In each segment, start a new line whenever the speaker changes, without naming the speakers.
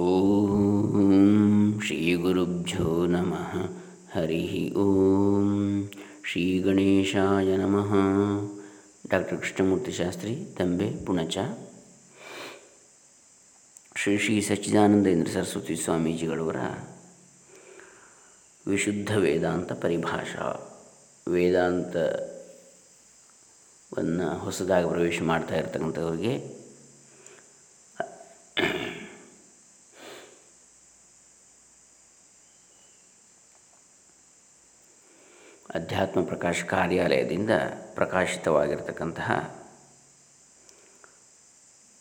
ಓಂ ಶ್ರೀ ಗುರುಭ್ಯೋ ನಮಃ. ಹರಿ ಓಂ ಶ್ರೀ ಗಣೇಶಾಯ ನಮಃ. ಡಾಕ್ಟರ್ ಕೃಷ್ಣಮೂರ್ತಿ ಶಾಸ್ತ್ರಿ, ತಂಬೆ, ಪುಣಚ. ಶ್ರೀ ಶ್ರೀ ಸಚ್ಚಿದಾನಂದೇಂದ್ರ ಸರಸ್ವತಿ ಸ್ವಾಮೀಜಿಗಳವರ ವಿಶುದ್ಧ ವೇದಾಂತ ಪರಿಭಾಷಾ. ವೇದಾಂತವನ್ನು ಹೊಸದಾಗಿ ಪ್ರವೇಶ ಮಾಡ್ತಾ ಇರ್ತಕ್ಕಂಥವ್ರಿಗೆ ಅಧ್ಯಾತ್ಮ ಪ್ರಕಾಶ ಕಾರ್ಯಾಲಯದಿಂದ ಪ್ರಕಾಶಿತವಾಗಿರ್ತಕ್ಕಂತಹ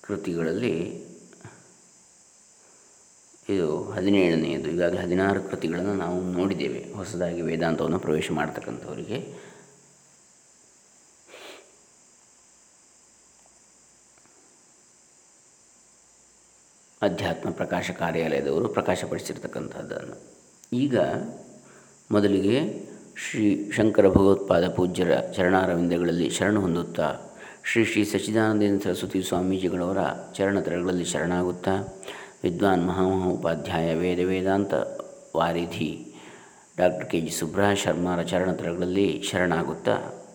ಕೃತಿಗಳಲ್ಲಿ ಇದು ಹದಿನೇಳನೆಯದು. ಈಗಾಗಲೇ ಹದಿನಾರು ಕೃತಿಗಳನ್ನು ನಾವು ನೋಡಿದ್ದೇವೆ. ಹೊಸದಾಗಿ ವೇದಾಂತವನ್ನು ಪ್ರವೇಶ ಮಾಡ್ತಕ್ಕಂಥವರಿಗೆ. ಅಧ್ಯಾತ್ಮ ಪ್ರಕಾಶ ಕಾರ್ಯಾಲಯದವರು ಪ್ರಕಾಶಪಡಿಸಿರ್ತಕ್ಕಂಥದ್ದನ್ನು. ಈಗ ಮೊದಲಿಗೆ ಶ್ರೀ ಶಂಕರ ಭಗವತ್ಪಾದ ಪೂಜ್ಯರ ಚರಣಾರವಿಂದಗಳಲ್ಲಿ ಶರಣ ಹೊಂದುತ್ತಾ, ಶ್ರೀ ಶ್ರೀ ಸಚ್ಚಿದಾನಂದೇಂದ್ರ ಸರಸ್ವತಿ ಸ್ವಾಮೀಜಿಗಳವರ ಚರಣತರಗಳಲ್ಲಿ ಶರಣಾಗುತ್ತಾ, ವಿದ್ವಾನ್ ಮಹಾಮಹೋಪಾಧ್ಯಾಯ ವೇದ ವೇದಾಂತ ವಾರಿಧಿ ಡಾಕ್ಟರ್ ಕೆ. ಜಿ. ಸುಬ್ರಹ ಶರ್ಮಾರ ಚರಣತರಗಳಲ್ಲಿ ಶರಣಾಗುತ್ತಾ.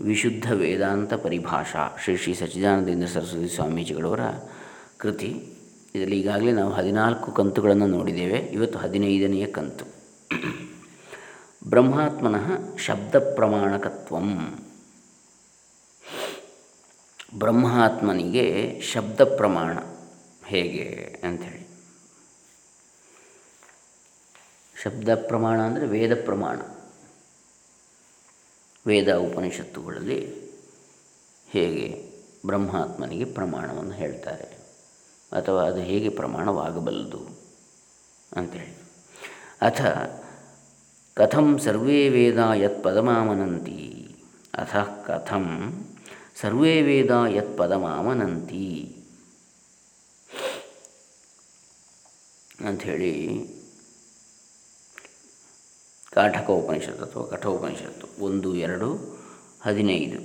ವಿಶುದ್ಧ ವೇದಾಂತ ಪರಿಭಾಷಾ ಶ್ರೀ ಶ್ರೀ ಸಚ್ಚಿದಾನಂದೇಂದ್ರ ಸರಸ್ವತಿ ಸ್ವಾಮೀಜಿಗಳವರ ಕೃತಿ. ಇದರಲ್ಲಿ ಈಗಾಗಲೇ ನಾವು ಹದಿನಾಲ್ಕು ಕಂತುಗಳನ್ನು ನೋಡಿದ್ದೇವೆ. ಇವತ್ತು ಹದಿನೈದನೆಯ ಕಂತು. ಬ್ರಹ್ಮಾತ್ಮನಃ ಶಬ್ದ ಪ್ರಮಾಣಕತ್ವಂ ಬ್ರಹ್ಮಾತ್ಮನಿಗೆ ಶಬ್ದ ಪ್ರಮಾಣ ಹೇಗೆ ಅಂಥೇಳಿ. ಶಬ್ದ ಪ್ರಮಾಣ ಅಂದರೆ ವೇದ ಪ್ರಮಾಣ ವೇದ ಉಪನಿಷತ್ತುಗಳಲ್ಲಿ ಹೇಗೆ ಬ್ರಹ್ಮಾತ್ಮನಿಗೆ ಪ್ರಮಾಣವನ್ನು ಹೇಳ್ತಾರೆ ಅಥವಾ ಅದು ಹೇಗೆ ಪ್ರಮಾಣವಾಗಬಲ್ಲದು ಅಂಥೇಳಿ. ಅಥ ಕಥಂ ಸರ್ವೇ ವೇದ ಯತ್ ಪದಮಾಮನಂತಿ ಅಥ ಕಥಂ ಸರ್ವೇ ವೇದ ಯತ್ ಪದಮಾಮನಂತಿ ಅಂಥೇಳಿ ಕಾಠಕ ಉಪನಿಷತ್ತು ಅಥವಾ ಕಠೋಪನಿಷತ್ತು ಒಂದು, ಎರಡು, ಹದಿನೈದು.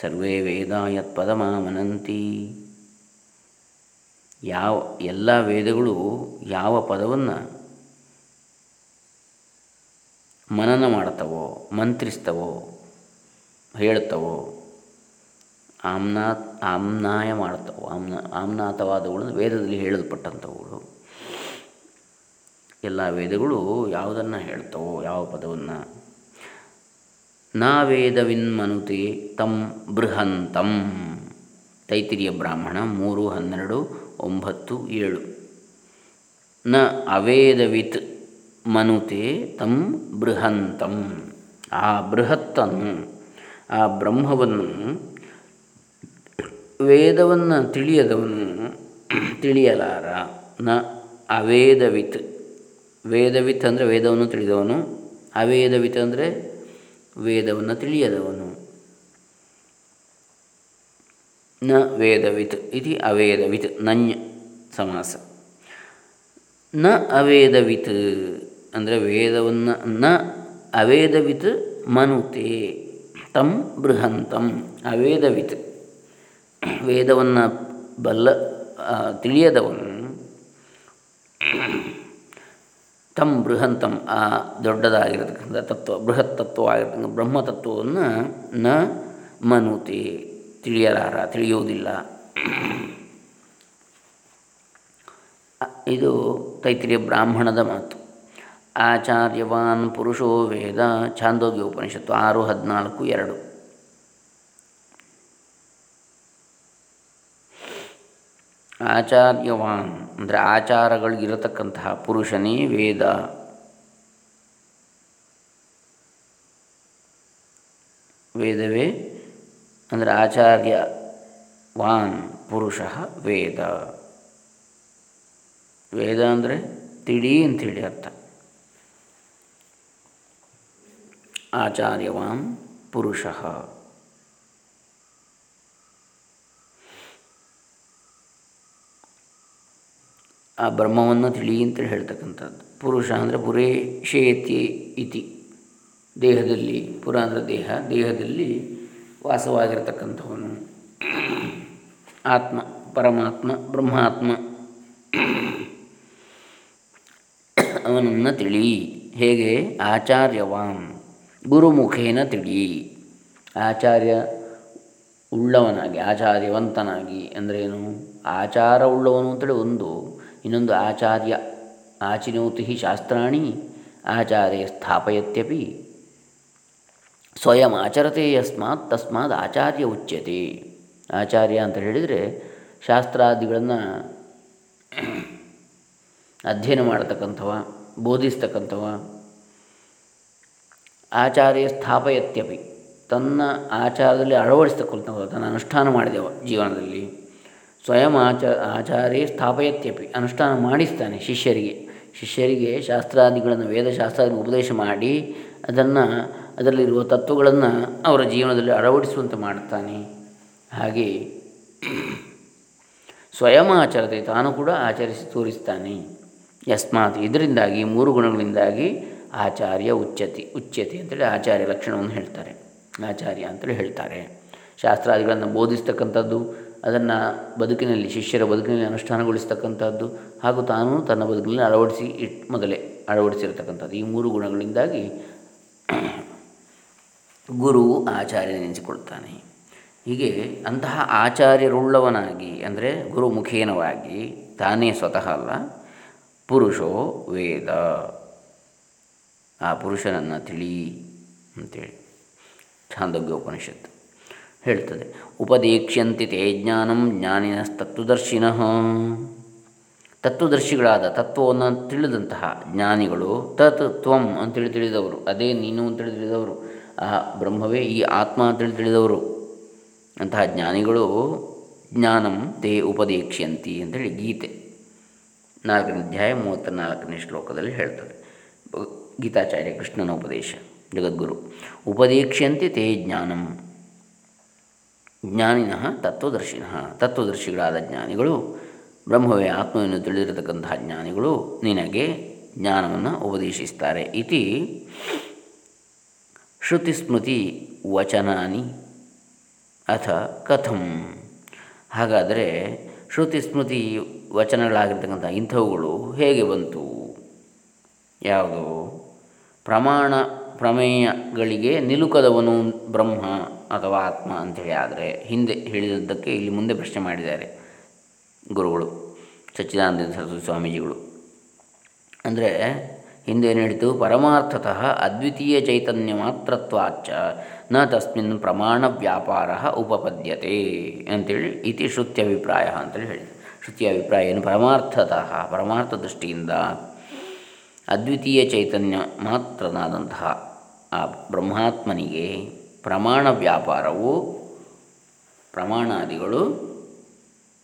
ಸರ್ವೇ ವೇದ ಯತ್ ಪದಮಾಮನಂತಿ ಯಾವ, ಎಲ್ಲ ವೇದಗಳು ಯಾವ ಪದವನ್ನು ಮನನ ಮಾಡ್ತವೋ, ಮಂತ್ರಿಸ್ತವೋ ಹೇಳ್ತವೋ ಆಮ್ನಾಥ್ ಆಮ್ನಾಯ ಮಾಡ್ತವೋ ಆಮ್ನ ಆಮ್ನಾಥವಾದವುಗಳನ್ನು ವೇದದಲ್ಲಿ ಹೇಳಲ್ಪಟ್ಟಂಥವುಗಳು. ಎಲ್ಲ ವೇದಗಳು ಯಾವುದನ್ನು ಹೇಳ್ತವೋ ಯಾವ ಪದವನ್ನು? ನಾ ವೇದವಿನ್ಮನುತೆ ತಂ ಬೃಹಂತಂ. ತೈತಿರಿಯ ಬ್ರಾಹ್ಮಣ ಮೂರು ಹನ್ನೆರಡು ಒಂಬತ್ತು ಏಳು. ನ ಅವೇದವಿತ್ ಮನುತೆ ತಂ ಬೃಹಂತಂ. ಆ ಬೃಹತ್ತನ್ನು, ಆ ಬ್ರಹ್ಮವನ್ನು, ವೇದವನ್ನು ತಿಳಿಯದವನು ತಿಳಿಯಲಾರ. ನ ಅವೇದವಿತ್. ವೇದವಿತ್ ಅಂದರೆ ವೇದವನ್ನು ತಿಳಿದವನು, ಅವೇದವಿತ್ ಅಂದರೆ ವೇದವನ್ನು ತಿಳಿಯದವನು. ನ ವೇದವಿತ್ ಇತಿ ಅವೇದವಿತ್, ನನ್ಯ ಸಮಾಸ. ನ ಅವೇದವಿತ್. ಅಂದರೆ ವೇದವನ್ನು ನ ಅವೇದವಿತ್ ಮನುತೆ ತಂ ಬೃಹಂತಂ ಅವೇದವಿತ್. ವೇದವನ್ನು ಬಲ್ಲ ತಿಳಿಯದವನು ತಂ ಬೃಹಂತಂ, ಆ, ದೊಡ್ಡದಾಗಿರತಕ್ಕಂಥ ತತ್ವ, ಬೃಹತ್ ತತ್ವವಾಗಿರ್ತಕ್ಕಂಥ ಬ್ರಹ್ಮತತ್ವವನ್ನು ನ ಮನುತೆ ತಿಳಿಯಲಾರ, ತಿಳಿಯುವುದಿಲ್ಲ. ಇದು ತೈತ್ರಿಯ ಬ್ರಾಹ್ಮಣದ ಮಾತು. ಆಚಾರ್ಯವಾನ್ ಪುರುಷೋ ವೇದ, ಛಾಂದೋಗ್ಯ ಉಪನಿಷತ್ತು ಆರು, ಹದಿನಾಲ್ಕು, ಎರಡು. ಆಚಾರ್ಯವಾನ್ ಅಂದರೆ ಆಚಾರಗಳಿಗಿರತಕ್ಕಂತಹ ಪುರುಷನೇ ವೇದ. ವೇದವೇ ಅಂದರೆ ಆಚಾರ್ಯವಾನ್ ಪುರುಷ ವೇದ. ವೇದ ಅಂದರೆ ತಿಳಿ ಅಂತೇಳಿ ಅರ್ಥ. ಆಚಾರ್ಯವಾನ್ ಪುರುಷ. ಆ ಬ್ರಹ್ಮವನ್ನು ತಿಳಿ ಅಂತ ಹೇಳ್ತಕ್ಕಂಥದ್ದು. ಪುರುಷ ಅಂದರೆ ಪುರೇಶೇತಿ ಇತಿ. ದೇಹದಲ್ಲಿ ಪುರ ಅಂದರೆ ದೇಹ, ದೇಹದಲ್ಲಿ ವಾಸವಾಗಿರ್ತಕ್ಕಂಥವನು. ಆತ್ಮ, ಪರಮಾತ್ಮ, ಬ್ರಹ್ಮಾತ್ಮ. ಅವನನ್ನು ತಿಳಿ. ಹೇಗೆ? ಆಚಾರ್ಯವಾನ್ ಗುರುಮುಖೇನ ತಿಳಿ. ಆಚಾರ್ಯ ಉಳ್ಳವನಾಗಿ, ಆಚಾರ್ಯವಂತನಾಗಿ ಅಂದ್ರೇನು ಆಚಾರ ಉಳ್ಳವನು ಅಂತೇಳಿ ಒಂದು. ಇನ್ನೊಂದು ಆಚಾರ್ಯ ಆಚಿನೋತಿ ಶಾಸ್ತ್ರಾಣಿ, ಆಚಾರ್ಯ ಸ್ಥಾಪಯತ್ಯಪಿ. ಸ್ವಯಂ ಆಚರತೆ ಯಸ್ಮಾತ್, ತಸ್ಮಾತ್ ಆಚಾರ್ಯ ಉಚ್ಯತೆ. ಆಚಾರ್ಯ ಅಂತ ಹೇಳಿದರೆ ಶಾಸ್ತ್ರಾದಿಗಳನ್ನು ಅಧ್ಯಯನ ಮಾಡತಕ್ಕಂಥವ, ಬೋಧಿಸ್ತಕ್ಕಂಥವ ಆಚಾರ್ಯ ಸ್ಥಾಪಯತ್ಯಪಿ. ತನ್ನ ಆಚಾರದಲ್ಲಿ ಅಳವಡಿಸ್ತಕ್ಕಂಥವ ತನ್ನ ಅನುಷ್ಠಾನ ಮಾಡಿದೆವ ಜೀವನದಲ್ಲಿ. ಸ್ವಯಂ ಆಚ, ಆಚಾರ್ಯ ಸ್ಥಾಪಯತ್ಯಪಿ. ಅನುಷ್ಠಾನ ಮಾಡಿಸ್ತಾನೆ ಶಿಷ್ಯರಿಗೆ. ಶಿಷ್ಯರಿಗೆ ಶಾಸ್ತ್ರಾದಿಗಳನ್ನು, ವೇದಶಾಸ್ತ್ರಾದಿಗಳನ್ನು ಉಪದೇಶ ಮಾಡಿ, ಅದನ್ನು, ಅದರಲ್ಲಿರುವ ತತ್ವಗಳನ್ನು ಅವರ ಜೀವನದಲ್ಲಿ ಅಳವಡಿಸುವಂತೆ ಮಾಡುತ್ತಾನೆ. ಹಾಗೆ ಸ್ವಯಂ ಆಚರತೆ ತಾನು ಕೂಡ ಆಚರಿಸಿ ತೋರಿಸ್ತಾನೆ. ಯಸ್ಮಾತ್ ಇದರಿಂದಾಗಿ, ಮೂರು ಗುಣಗಳಿಂದಾಗಿ ಆಚಾರ್ಯ ಉಚ್ಚತಿ, ಉಚ್ಯತಿ ಅಂತೇಳಿ ಆಚಾರ್ಯ ಲಕ್ಷಣವನ್ನು ಹೇಳ್ತಾರೆ. ಆಚಾರ್ಯ ಅಂತೇಳಿ ಹೇಳ್ತಾರೆ. ಶಾಸ್ತ್ರಾದಿಗಳನ್ನು ಬೋಧಿಸ್ತಕ್ಕಂಥದ್ದು, ಅದನ್ನು ಬದುಕಿನಲ್ಲಿ, ಶಿಷ್ಯರ ಬದುಕಿನಲ್ಲಿ ಅನುಷ್ಠಾನಗೊಳಿಸ್ತಕ್ಕಂಥದ್ದು, ಹಾಗೂ ತಾನು ತನ್ನ ಬದುಕಿನಲ್ಲಿ ಅಳವಡಿಸಿ ಇಟ್, ಮೊದಲೇ ಅಳವಡಿಸಿರ್ತಕ್ಕಂಥದ್ದು. ಈ ಮೂರು ಗುಣಗಳಿಂದಾಗಿ ಗುರು ಆಚಾರ್ಯನೆನಿಸಿಕೊಳ್ತಾನೆ ಹೀಗೆ ಅಂತಹ ಆಚಾರ್ಯರುಳ್ಳವನಾಗಿ, ಅಂದರೆ ಗುರುಮುಖೇನವಾಗಿ ತಾನೇ ಸ್ವತಃ ಅಲ್ಲ, ಪುರುಷೋ ವೇದ. ಆ ಪುರುಷನನ್ನು ತಿಳಿ ಅಂತೇಳಿ ಛಾಂದೋಗ್ಯ ಉಪನಿಷತ್ತು ಹೇಳ್ತದೆ. ಉಪದೇಕ್ಷ್ಯಂತಿ ತೇ ಜ್ಞಾನಂ ಜ್ಞಾನಿನಸ್ತತ್ವದರ್ಶಿನಃ. ತತ್ವದರ್ಶಿಗಳಾದ ತತ್ವವನ್ನು ತಿಳಿದಂತಹ ಜ್ಞಾನಿಗಳು ತತ್ ತ್ವಂ ಅಂತೇಳಿ ತಿಳಿದವರು, ಅದೇ ನೀನು ಅಂತೇಳಿ ತಿಳಿದವರು, ಆ ಬ್ರಹ್ಮವೇ ಈ ಆತ್ಮ ಅಂತೇಳಿ ತಿಳಿದವರು. ಅಂತಹ ಜ್ಞಾನಿಗಳು ಜ್ಞಾನಂ ತೇ ಉಪದೇಕ್ಷ್ಯಂತಿ ಅಂತೇಳಿ ಗೀತೆ ನಾಲ್ಕನೇ ಅಧ್ಯಾಯ ಮೂವತ್ತ ನಾಲ್ಕನೇ ಶ್ಲೋಕದಲ್ಲಿ ಹೇಳ್ತದೆ. ಗೀತಾಚಾರ್ಯ ಕೃಷ್ಣನ ಉಪದೇಶ, ಜಗದ್ಗುರು. ಉಪದೇಕ್ಷ್ಯಂತೆ ತೇ ಜ್ಞಾನಂ. ಜ್ಞಾನಿನಃ ತತ್ವದರ್ಶಿನಃ, ತತ್ವದರ್ಶಿಗಳಾದ ಜ್ಞಾನಿಗಳು, ಬ್ರಹ್ಮವೇ ಆತ್ಮವನ್ನು ತಿಳಿದಿರತಕ್ಕಂತಹ ಜ್ಞಾನಿಗಳು ನಿನಗೆ ಜ್ಞಾನವನ್ನು ಉಪದೇಶಿಸ್ತಾರೆ ಇತಿ ಶ್ರುತಿಸ್ಮೃತಿ ವಚನಾನಿ ಅಥ ಕಥಂ. ಹಾಗಾದರೆ ಶ್ರುತಿ ಸ್ಮೃತಿ ವಚನಗಳಾಗಿರ್ತಕ್ಕಂಥ ಇಂಥವುಗಳು ಹೇಗೆ ಬಂತು? ಯಾವುದು? ಪ್ರಮಾಣ ಪ್ರಮೇಯಗಳಿಗೆ ನಿಲುಕದವನು ಬ್ರಹ್ಮ ಅಥವಾ ಆತ್ಮ ಅಂಥೇಳಿ ಆದರೆ ಹಿಂದೆ ಹೇಳಿದದ್ದಕ್ಕೆ ಇಲ್ಲಿ ಮುಂದೆ ಪ್ರಶ್ನೆ ಮಾಡಿದ್ದಾರೆ ಗುರುಗಳು, ಸಚ್ಚಿದಾನಂದ ಸರಸ್ವತಿ ಸ್ವಾಮೀಜಿಗಳು. ಅಂದರೆ ಹಿಂದೆ ಏನು ಹೇಳಿತು? ಪರಮಾರ್ಥತಃ ಅದ್ವಿತೀಯ ಚೈತನ್ಯ ಮಾತ್ರತ್ವಾಚ ನ ತಸ್ಮಿನ್ ಪ್ರಮಾಣ ವ್ಯಾಪಾರ ಉಪಪದ್ಯತೆ ಅಂತೇಳಿ ಇತಿ ಶ್ರುತ್ಯಭಿಪ್ರಾಯ ಅಂತೇಳಿ ಹೇಳಿದೆ ಶ್ರುತಿಯ ಅಭಿಪ್ರಾಯ ಏನು? ಪರಮಾರ್ಥತಃ, ಪರಮಾರ್ಥ ದೃಷ್ಟಿಯಿಂದ ಅದ್ವಿತೀಯ ಚೈತನ್ಯ ಮಾತ್ರನಾದಂತಹ ಆ ಬ್ರಹ್ಮಾತ್ಮನಿಗೆ ಪ್ರಮಾಣ ವ್ಯಾಪಾರವು ಪ್ರಮಾಣಾದಿಗಳು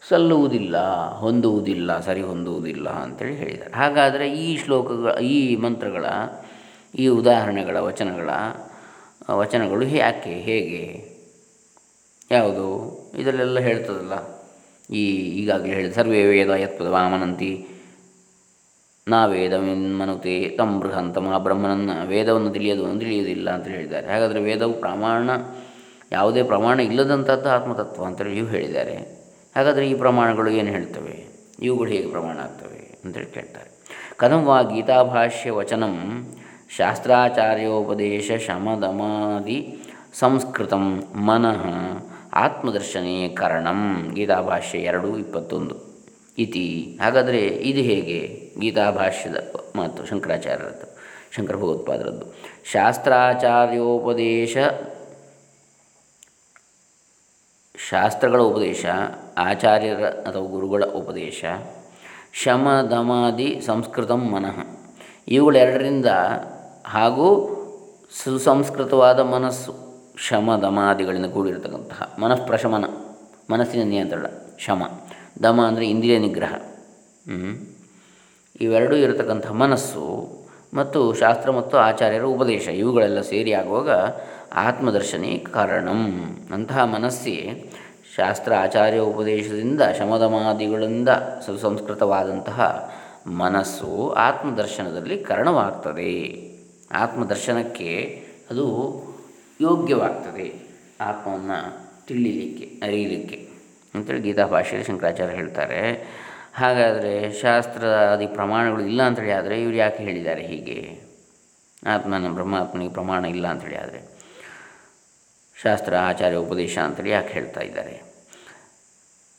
ಸಲ್ಲುವುದಿಲ್ಲ, ಹೊಂದುವುದಿಲ್ಲ ಸರಿ ಹೊಂದುವುದಿಲ್ಲ ಅಂತೇಳಿ ಹೇಳಿದ್ದಾರೆ. ಹಾಗಾದರೆ ಈ ಶ್ಲೋಕಗಳ, ಈ ಮಂತ್ರಗಳ, ಈ ಉದಾಹರಣೆಗಳ ವಚನಗಳ, ವಚನಗಳು ಯಾಕೆ, ಹೇಗೆ, ಯಾವುದು, ಇದರಲ್ಲೆಲ್ಲ ಹೇಳ್ತದಲ್ಲ. ಈ ಈಗಾಗಲೇ ಹೇಳಿದ ಸರ್ವೇ ವೇದ ಯತ್ಪದ ವಾಮನಂತಿ ನಾ ವೇದವಿನ್ಮನುತೆ ತಂ ಬೃಹಂತಮ ಬ್ರಹ್ಮನನ್ನು ವೇದವನ್ನು ತಿಳಿಯೋದು ತಿಳಿಯುವುದಿಲ್ಲ ಅಂತ ಹೇಳಿದ್ದಾರೆ. ಹಾಗಾದರೆ ವೇದವು ಪ್ರಮಾಣ, ಯಾವುದೇ ಪ್ರಮಾಣ ಇಲ್ಲದಂಥದ್ದು ಆತ್ಮತತ್ವ ಅಂತೇಳಿ ಇವು ಹೇಳಿದ್ದಾರೆ. ಹಾಗಾದರೆ ಈ ಪ್ರಮಾಣಗಳು ಏನು ಹೇಳ್ತವೆ? ಇವುಗಳು ಹೇಗೆ ಪ್ರಮಾಣ ಆಗ್ತವೆ ಅಂತೇಳಿ ಕೇಳ್ತಾರೆ. ಕಥಂ ವಾ ಗೀತಾಭಾಷ್ಯ ವಚನಂ ಶಾಸ್ತ್ರಾಚಾರ್ಯೋಪದೇಶ ಶಮದಮಾದಿ ಸಂಸ್ಕೃತ ಮನಃ ಆತ್ಮದರ್ಶನೇ ಕರಣಂ. ಗೀತಾಭಾಷ್ಯ ಎರಡು ಇಪ್ಪತ್ತೊಂದು. ಇತಿ. ಹಾಗಾದರೆ ಇದು ಹೇಗೆ? ಗೀತಾಭಾಷ್ಯದ ಮಾತು, ಶಂಕರಾಚಾರ್ಯರದ್ದು, ಶಂಕರ ಭಗವತ್ಪಾದರದ್ದು. ಶಾಸ್ತ್ರಾಚಾರ್ಯೋಪದೇಶ, ಶಾಸ್ತ್ರಗಳ ಉಪದೇಶ, ಆಚಾರ್ಯರ ಅಥವಾ ಗುರುಗಳ ಉಪದೇಶ ಶಮ ದಮಾದಿ ಸಂಸ್ಕೃತಂ ಮನಃ. ಇವುಗಳೆರಡರಿಂದ ಹಾಗೂ ಸುಸಂಸ್ಕೃತವಾದ ಮನಸ್ಸು ಶಮ ದಮಾದಿಗಳಿಂದ ಕೂಡಿರತಕ್ಕಂತಹ ಮನಃಪ್ರಶಮನ, ಮನಸ್ಸಿನ ನಿಯಂತ್ರಣ, ಶಮ. ದಮ ಅಂದರೆ ಇಂದ್ರಿಯ ನಿಗ್ರಹ. ಇವೆರಡೂ ಇರತಕ್ಕಂಥ ಮನಸ್ಸು ಮತ್ತು ಶಾಸ್ತ್ರ ಮತ್ತು ಆಚಾರ್ಯರ ಉಪದೇಶ. ಇವುಗಳೆಲ್ಲ ಸೇರಿ ಆಗುವಾಗ ಆತ್ಮದರ್ಶನೇ ಕಾರಣಂ. ಅಂತಹ ಮನಸ್ಸೇ ಶಾಸ್ತ್ರ ಆಚಾರ್ಯ ಉಪದೇಶದಿಂದ ಶಮದಮಾದಿಗಳಿಂದ ಸುಸಂಸ್ಕೃತವಾದಂತಹ ಮನಸ್ಸು ಆತ್ಮದರ್ಶನದಲ್ಲಿ ಕಾರಣವಾಗ್ತದೆ. ಆತ್ಮದರ್ಶನಕ್ಕೆ ಅದು ಯೋಗ್ಯವಾಗ್ತದೆ. ಆತ್ಮವನ್ನು ತಿಳಿಲಿಕ್ಕೆ ಅರಿಯಲಿಕ್ಕೆ. ಅಂತೇಳಿ ಗೀತಾ ಭಾಷೆಯಲ್ಲಿ ಶಂಕರಾಚಾರ್ಯ ಹೇಳ್ತಾರೆ. ಹಾಗಾದರೆ ಶಾಸ್ತ್ರಾದಿ ಪ್ರಮಾಣಗಳು ಇಲ್ಲ ಅಂತೇಳಿ ಆದರೆ ಇವರು ಯಾಕೆ ಹೇಳಿದ್ದಾರೆ ಹೀಗೆ? ಆತ್ಮನ ಬ್ರಹ್ಮಾತ್ಮನಿಗೆ ಪ್ರಮಾಣ ಇಲ್ಲ ಅಂಥೇಳಿ ಆದರೆ. ಶಾಸ್ತ್ರ, ಆಚಾರ್ಯ, ಉಪದೇಶ ಅಂತೇಳಿ ಯಾಕೆ ಹೇಳ್ತಾ ಇದ್ದಾರೆ?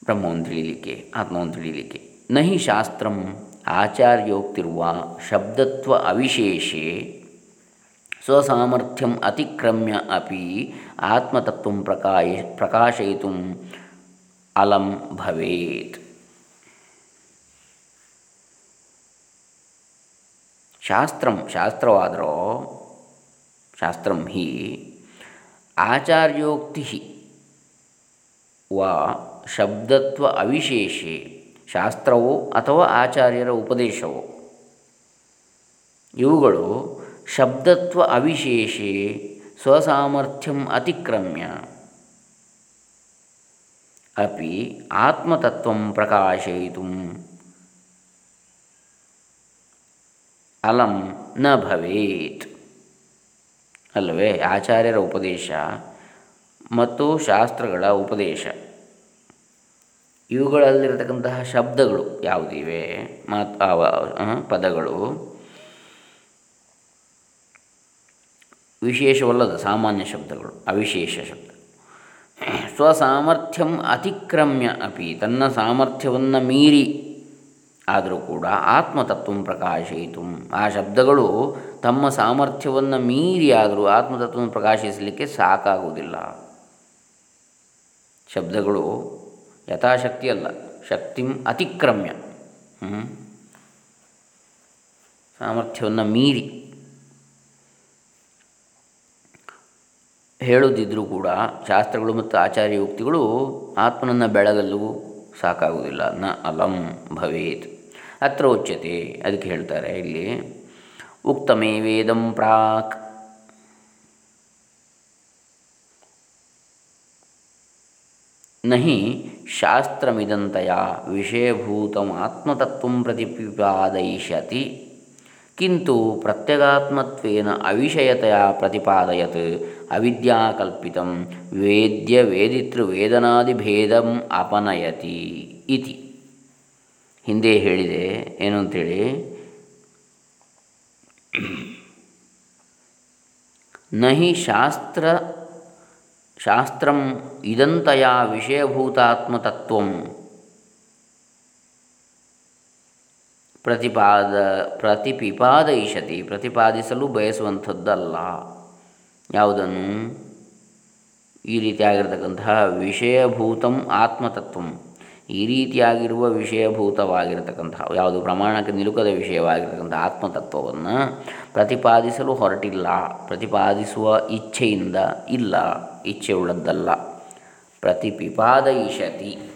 ಬ್ರಹ್ಮವನ್ನು ತಿಳಿಯಲಿಕ್ಕೆ ಆತ್ಮವನ್ನು ತಿಳಿಯಲಿಕ್ಕೆ ನಹಿ ಶಾಸ್ತ್ರಂ ಆಚಾರ್ಯೋಕ್ತಿರುವ ಶಬ್ದತ್ವ ಅವಿಶೇಷೆ ಸ್ವಸಾಮರ್ಥ್ಯಂ ಅತಿಕ್ರಮ್ಯ ಅಪಿ ಆತ್ಮತತ್ವ ಪ್ರಕಾಶ ಪ್ರಕಾಶಯಿತು ಅಲಂ ಭವೇತ್. ಶಾಸ್ತ್ರಂ, ಶಾಸ್ತ್ರವಾದರೋ, ಶಾಸ್ತ್ರಂ ಹಿ ಆಚಾರ್ಯೋಕ್ತಿ ವ ಶಬ್ದತ್ವ ಅವಿಶೇಷೆ, ಶಾಸ್ತ್ರವೋ ಅಥವಾ ಆಚಾರ್ಯರ ಉಪದೇಶವೋ. ಇವುಗಳು ಶಬ್ದತ್ವ ಅವಿಶೇಷೆ, ಸ್ವಸಾಮರ್ಥ್ಯಂ ಅತಿಕ್ರಮ್ಯ. ಅಪಿ ಆತ್ಮತತ್ವ ಪ್ರಕಾಶಯಿತು ಅಲಂ ನ ಭವೇತ್ ಅಲ್ಲವೇ? ಆಚಾರ್ಯರ ಉಪದೇಶ ಮತ್ತು ಶಾಸ್ತ್ರಗಳ ಉಪದೇಶ. ಇವುಗಳಲ್ಲಿರತಕ್ಕಂತಹ ಶಬ್ದಗಳು ಯಾವುದಿವೆ? ಮಾತ್ ಪದಗಳು. ವಿಶೇಷವಲ್ಲದ ಸಾಮಾನ್ಯ ಶಬ್ದಗಳು, ಅವಿಶೇಷ ಶಬ್ದ. ಸ್ವಸಾಮರ್ಥ್ಯಂ ಅತಿಕ್ರಮ್ಯ ಅಪಿ. ತನ್ನ ಸಾಮರ್ಥ್ಯವನ್ನು ಮೀರಿ ಆದರೂ ಕೂಡ ಆತ್ಮತತ್ವ ಪ್ರಕಾಶಯಿತು. ಆ ಶಬ್ದಗಳು ತಮ್ಮ ಸಾಮರ್ಥ್ಯವನ್ನು ಮೀರಿ ಆದರೂ ಆತ್ಮತತ್ವವನ್ನು ಪ್ರಕಾಶಿಸಲಿಕ್ಕೆ ಸಾಕಾಗುವುದಿಲ್ಲ. ಶಬ್ದಗಳು ಯಥಾಶಕ್ತಿ ಅಲ್ಲ. ಶಕ್ತಿಂ ಅತಿಕ್ರಮ್ಯ. ಸಾಮರ್ಥ್ಯವನ್ನು ಮೀರಿ. ಹೇಳುದಿದ್ದರೂ ಕೂಡ ಶಾಸ್ತ್ರಗಳು ಮತ್ತು ಆಚಾರ್ಯ ಯುಕ್ತಿಗಳು ಆತ್ಮನನ್ನು ಬೆಳಗಲು ಸಾಕಾಗುವುದಿಲ್ಲ. ನ ಅಲಂ ಭವೇತ್. ಅತ್ರ ಉಚ್ಯತೆ. ಅದಕ್ಕೆ ಹೇಳ್ತಾರೆ ಇಲ್ಲಿ, ಉಕ್ತಮೇ ವೇದಂ ಪ್ರಾಕ್. ನಹಿ ಶಾಸ್ತ್ರಮಿದಂತಯ ವಿಷಯಭೂತಮಾತ್ಮತತ್ವ ಪ್ರತಿಪಾದಯಿಷ್ಯತಿ ಪ್ರತ್ಯಗಾತ್ಮತ್ವೇನ ಅವಿಷಯತೆಯ ಪ್ರತಿಪಾದಯತ್. ಅವಿದ್ಯಾಕಲ್ಪಿತ ವೇದ್ಯ ವೇದಿತೃವೇದನಾದಿಭೇದಂ ಅಪನಯತಿ ಇತಿ. ಹಿಂದೆ ಹೇಳಿದೆ, ಏನು ಅಂತೇಳಿ? ನಹಿ ಶಾಸ್ತ್ರ, ಶಾಸ್ತ್ರಂ ಇದಂತಯ ವಿಷಯಭೂತಾತ್ಮತತ್ವ. ಪ್ರತಿಪಾದ, ಪ್ರತಿಪಿಪಾದಯಿಷತಿ, ಪ್ರತಿಪಾದಿಸಲು ಬಯಸುವಂಥದ್ದಲ್ಲ. ಯಾವುದನ್ನು? ಈ ರೀತಿಯಾಗಿರ್ತಕ್ಕಂತಹ ವಿಷಯಭೂತಂ ಆತ್ಮತತ್ವಂ. ಈ ರೀತಿಯಾಗಿರುವ ವಿಷಯಭೂತವಾಗಿರತಕ್ಕಂತಹ, ಯಾವುದು ಪ್ರಮಾಣಕ್ಕೆ ನಿಲುಕದ ವಿಷಯವಾಗಿರತಕ್ಕಂಥ ಆತ್ಮತತ್ವವನ್ನು ಪ್ರತಿಪಾದಿಸಲು ಹೊರಟಿಲ್ಲ. ಪ್ರತಿಪಾದಿಸುವ ಇಚ್ಛೆಯಿಂದ ಇಲ್ಲ. ಇಚ್ಛೆ ಉಳ್ಳದ್ದಲ್ಲ ಪ್ರತಿಪಿಪಾದಯಿಷತಿ.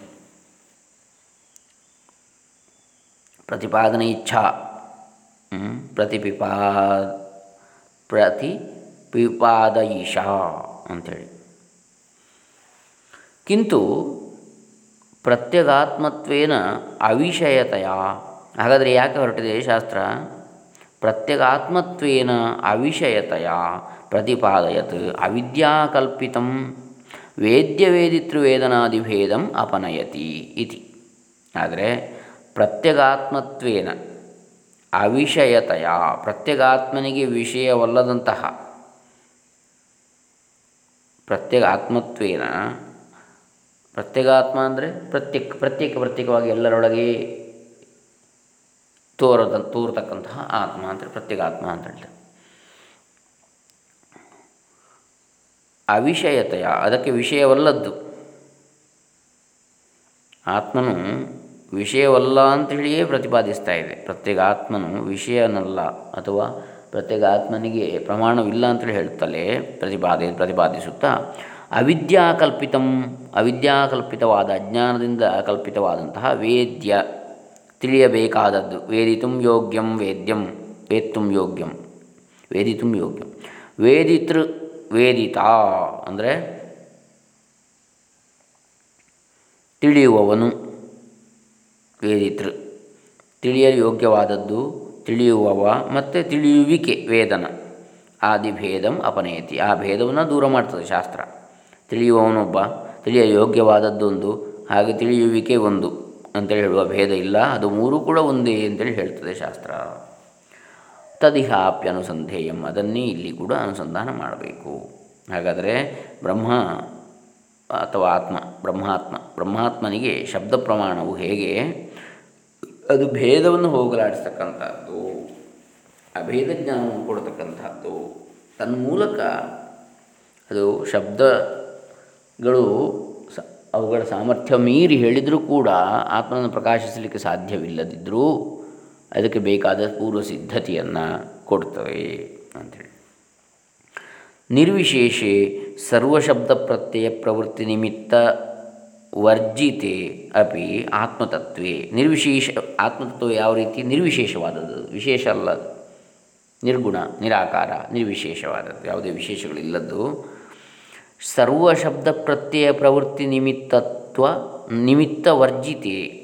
ಪ್ರತಿಪಾದನೆ ಇಚ್ಛಾ. ಪ್ರತಿಪಿಪಾ ಪ್ರತಿ ಪಿಪಾದಯಿಷ ಅಂಥೇಳಿ ಕಿಂತು ಪ್ರತ್ಯಗಾತ್ಮತ್ವೇನ ಅವಿಷಯತೆಯ? ಹಾಗಾದರೆ ಯಾಕೆ ಹೊರಟಿದೆ ಶಾಸ್ತ್ರ? ಪ್ರತ್ಯಗಾತ್ಮತ್ವೇನ ಅವಿಷಯತೆಯ? ಪ್ರತಿಪಾದಯತ್ ಅವಿದ್ಯಾಕಲ್ಪಿತ ವೇದ್ಯವೇದಿತೃವೇದನಾದಿಭೇದಂ ಅಪನಯತಿ ಇತಿ. ಆದರೆ ಪ್ರತ್ಯಗಾತ್ಮತ್ವೇನ, ಅವಿಷಯತೆಯ, ಪ್ರತ್ಯಗಾತ್ಮನಿಗೆ ವಿಷಯವಲ್ಲದಂತಹ ಪ್ರತ್ಯಗಾತ್ಮತ್ವೇನ, ಪ್ರತ್ಯಗಾತ್ಮ ಅಂದರೆ ಪ್ರತ್ಯೇಕ ಪ್ರತ್ಯೇಕ, ಪ್ರತ್ಯೇಕವಾಗಿ ಎಲ್ಲರೊಳಗೆ ತೋರದ, ತೋರ್ತಕ್ಕಂತಹ ಆತ್ಮ ಅಂತ ಪ್ರತ್ಯಗಾತ್ಮ ಅಂತ ಹೇಳ್ತಾರೆ. ಅವಿಷಯತೆಯ, ಅದಕ್ಕೆ ವಿಷಯವಲ್ಲದ್ದು. ಆತ್ಮನು ವಿಷಯವಲ್ಲ ಅಂತೇಳಿಯೇ ಪ್ರತಿಪಾದಿಸ್ತಾ ಇದೆ. ಪ್ರತ್ಯೇಕ ಆತ್ಮನು ವಿಷಯನಲ್ಲ ಅಥವಾ ಪ್ರತ್ಯೇಕ ಆತ್ಮನಿಗೆ ಪ್ರಮಾಣವಿಲ್ಲ ಅಂತೇಳಿ ಹೇಳ್ತಲೇ ಪ್ರತಿಪಾದ, ಪ್ರತಿಪಾದಿಸುತ್ತಾ ಅವಿದ್ಯಾಕಲ್ಪಿತಂ ಅವಿದ್ಯಾಕಲ್ಪಿತವಾದ ಅಜ್ಞಾನದಿಂದ ಕಲ್ಪಿತವಾದಂತಹ ವೇದ್ಯ, ತಿಳಿಯಬೇಕಾದದ್ದು, ವೇದಿತು ಯೋಗ್ಯಂ ವೇದ್ಯಂ ವೇತ್ತು ಯೋಗ್ಯಂ, ವೇದಿತು ಯೋಗ್ಯಂ, ವೇದಿತೃ ವೇದಿತಾ ಅಂದರೆ ತಿಳಿಯುವವನು ವೇದಿತೃ ತಿಳಿಯಲು ಯೋಗ್ಯವಾದದ್ದು ತಿಳಿಯುವವ ಮತ್ತು ತಿಳಿಯುವಿಕೆ ವೇದನ. ಆದಿಭೇದಂ ಅಪನಯತಿ ಆ ಭೇದವನ್ನು ದೂರ ಮಾಡ್ತದೆ ಶಾಸ್ತ್ರ. ತಿಳಿಯುವವನೊಬ್ಬ ತಿಳಿಯ ಯೋಗ್ಯವಾದದ್ದೊಂದು, ಹಾಗೆ ತಿಳಿಯುವಿಕೆ ಒಂದು ಅಂತೇಳಿ ಹೇಳುವ ಭೇದ ಇಲ್ಲ. ಅದು ಮೂರು ಕೂಡ ಒಂದೇ ಅಂತೇಳಿ ಹೇಳ್ತದೆ ಶಾಸ್ತ್ರ. ತದಿಹಾಪ್ಯನುಸಂಧೇಯಂ. ಅದನ್ನೇ ಇಲ್ಲಿ ಕೂಡ ಅನುಸಂಧಾನ ಮಾಡಬೇಕು. ಹಾಗಾದರೆ ಬ್ರಹ್ಮ ಅಥವಾ ಆತ್ಮ, ಬ್ರಹ್ಮಾತ್ಮ. ಬ್ರಹ್ಮಾತ್ಮನಿಗೆ ಶಬ್ದ ಪ್ರಮಾಣವು ಹೇಗೆ? ಅದು ಭೇದವನ್ನು ಹೋಗಲಾಡಿಸ್ತಕ್ಕಂಥದ್ದು ಅಭೇದ ಜ್ಞಾನವನ್ನು ಕೊಡತಕ್ಕಂಥದ್ದು ತನ್ಮೂಲಕ ಅದು ಶಬ್ದಗಳು ಸ, ಅವುಗಳ ಸಾಮರ್ಥ್ಯ ಮೀರಿ ಹೇಳಿದರೂ ಕೂಡ ಆತ್ಮನನ್ನು ಪ್ರಕಾಶಿಸಲಿಕ್ಕೆ ಸಾಧ್ಯವಿಲ್ಲದಿದ್ದರೂ ಅದಕ್ಕೆ ಬೇಕಾದ ಪೂರ್ವ ಸಿದ್ಧತೆಯನ್ನು ಕೊಡ್ತವೆ ಅಂಥೇಳಿ. ನಿರ್ವಿಶೇಷೆ ಸರ್ವಶಬ್ದ ಪ್ರತ್ಯಯ ಪ್ರವೃತ್ತಿ ನಿಮಿತ್ತ ವರ್ಜಿತೆ ಅಪಿ ಆತ್ಮತತ್ವೇ. ನಿರ್ವಿಶೇಷ ಆತ್ಮತತ್ವ ಯಾವ ರೀತಿ? ನಿರ್ವಿಶೇಷವಾದದ್ದು. ವಿಶೇಷ ಅಲ್ಲ ನಿರ್ಗುಣ, ನಿರಾಕಾರ, ನಿರ್ವಿಶೇಷವಾದದ್ದು. ಯಾವುದೇ ವಿಶೇಷಗಳಿಲ್ಲದ್ದು. ಸರ್ವಶಬ್ದ ಪ್ರತ್ಯಯ ಪ್ರವೃತ್ತಿ ನಿಮಿತ್ತತ್ವ, ನಿಮಿತ್ತ ವರ್ಜಿತೆ.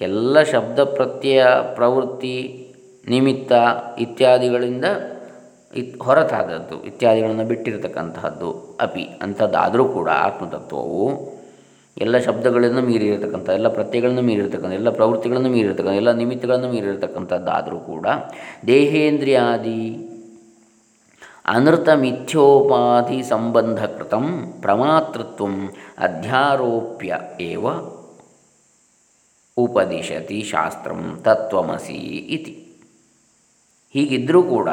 ಎಲ್ಲ ಶಬ್ದ ಪ್ರತ್ಯಯ ಪ್ರವೃತ್ತಿ ನಿಮಿತ್ತ ಇತ್ಯಾದಿಗಳಿಂದ ಇತ್, ಹೊರತಾದದ್ದು. ಇತ್ಯಾದಿಗಳನ್ನು ಬಿಟ್ಟಿರತಕ್ಕಂತಹದ್ದು ಅಪಿ. ಅಂಥದ್ದಾದರೂ ಕೂಡ ಆತ್ಮತತ್ವವು ಎಲ್ಲ ಶಬ್ದಗಳನ್ನು ಮೀರಿರತಕ್ಕಂಥ, ಎಲ್ಲ ಪ್ರತ್ಯಗಳನ್ನು ಮೀರಿರ್ತಕ್ಕಂಥ, ಎಲ್ಲ ಪ್ರವೃತ್ತಿಗಳನ್ನು ಮೀರಿರ್ತಕ್ಕಂಥ, ಎಲ್ಲ ನಿಮಿತ್ತಗಳನ್ನು ಮೀರಿರ್ತಕ್ಕಂಥದ್ದಾದರೂ ಕೂಡ ದೇಹೇಂದ್ರಿಯಾದಿ ಅನೃತ ಮಿಥ್ಯೋಪಾಧಿ ಸಂಬಂಧಕೃತ ಪ್ರಮಾತೃತ್ವ ಅಧ್ಯಾರೋಪ್ಯ ಏವ ಉಪದಿಶತಿ ಶಾಸ್ತ್ರಂ ತತ್ವಮಸಿ ಇತಿ. ಹೀಗಿದ್ದರೂ ಕೂಡ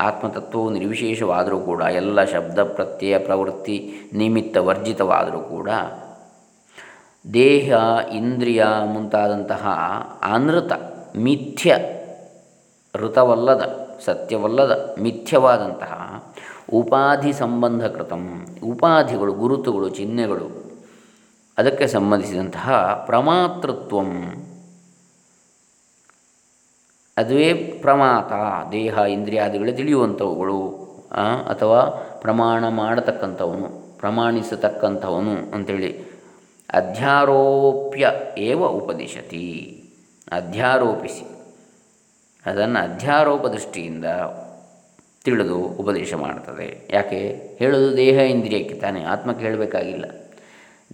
ಆತ್ಮತತ್ವವು ನಿರ್ವಿಶೇಷವಾದರೂ ಕೂಡ, ಎಲ್ಲ ಶಬ್ದ, ಪ್ರತ್ಯಯ, ಪ್ರವೃತ್ತಿ ನಿಮಿತ್ತ ವರ್ಜಿತವಾದರೂ ಕೂಡ ದೇಹ, ಇಂದ್ರಿಯ ಮುಂತಾದಂತಹ ಅನೃತ, ಮಿಥ್ಯ ಋತವಲ್ಲದ, ಸತ್ಯವಲ್ಲದ, ಮಿಥ್ಯವಾದಂತಹ ಉಪಾಧಿ ಸಂಬಂಧಕೃತಂ ಉಪಾಧಿಗಳು, ಗುರುತುಗಳು, ಚಿಹ್ನೆಗಳು, ಅದಕ್ಕೆ ಸಂಬಂಧಿಸಿದಂತಹ ಪ್ರಮಾತೃತ್ವ. ಅದುವೇ ಪ್ರಮಾತ, ದೇಹ, ಇಂದ್ರಿಯಾದಿಗಳೇ ತಿಳಿಯುವಂಥವುಗಳು ಅಥವಾ ಪ್ರಮಾಣ ಮಾಡತಕ್ಕಂಥವನು, ಪ್ರಮಾಣಿಸತಕ್ಕಂಥವನು ಅಂಥೇಳಿ ಅಧ್ಯಾರೋಪ್ಯ ಏವ ಉಪದಿಶತಿ. ಅಧ್ಯಾರೋಪಿಸಿ. ಅದನ್ನು ಅಧ್ಯಾರೋಪ ದೃಷ್ಟಿಯಿಂದ ತಿಳಿದು ಉಪದೇಶ ಮಾಡ್ತದೆ. ಯಾಕೆ? ಹೇಳೋದು ದೇಹ ಇಂದ್ರಿಯಕ್ಕೆ ತಾನೇ, ಆತ್ಮಕ್ಕೆ ಹೇಳಬೇಕಾಗಿಲ್ಲ.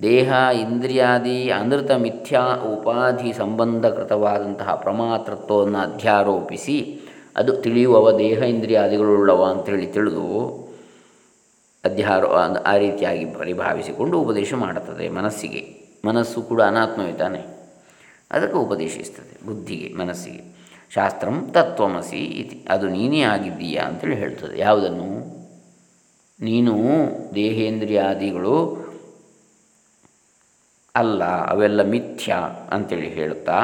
ದೇಹ ಇಂದ್ರಿಯಾದಿ ಅನೃತ ಮಿಥ್ಯಾ ಉಪಾಧಿ ಸಂಬಂಧಕೃತವಾದಂತಹ ಪ್ರಮಾತೃತ್ವವನ್ನು ಅಧ್ಯಾರೋಪಿಸಿ, ಅದು ತಿಳಿಯುವವ ದೇಹ ಇಂದ್ರಿಯಾದಿಗಳುಳ್ಳವ ಅಂತೇಳಿ ತಿಳಿದು ಅಧ್ಯಾರೋ ಆ ರೀತಿಯಾಗಿ ಪರಿಭಾವಿಸಿಕೊಂಡು ಉಪದೇಶ ಮಾಡುತ್ತದೆ ಮನಸ್ಸಿಗೆ. ಮನಸ್ಸು ಕೂಡ ಅನಾತ್ಮವೇ ತಾನೆ ಅದಕ್ಕೆ ಉಪದೇಶಿಸ್ತದೆ ಬುದ್ಧಿಗೆ, ಮನಸ್ಸಿಗೆ. ಶಾಸ್ತ್ರಂ ತತ್ವಮಸಿ ಇತಿ, ಅದು ನೀನೇ ಆಗಿದ್ದೀಯಾ ಅಂತೇಳಿ ಹೇಳ್ತದೆ. ಯಾವುದನ್ನು? ನೀನು ದೇಹೇಂದ್ರಿಯಾದಿಗಳು ಅಲ್ಲ, ಅವೆಲ್ಲ ಮಿಥ್ಯ ಅಂತೇಳಿ ಹೇಳುತ್ತಾ,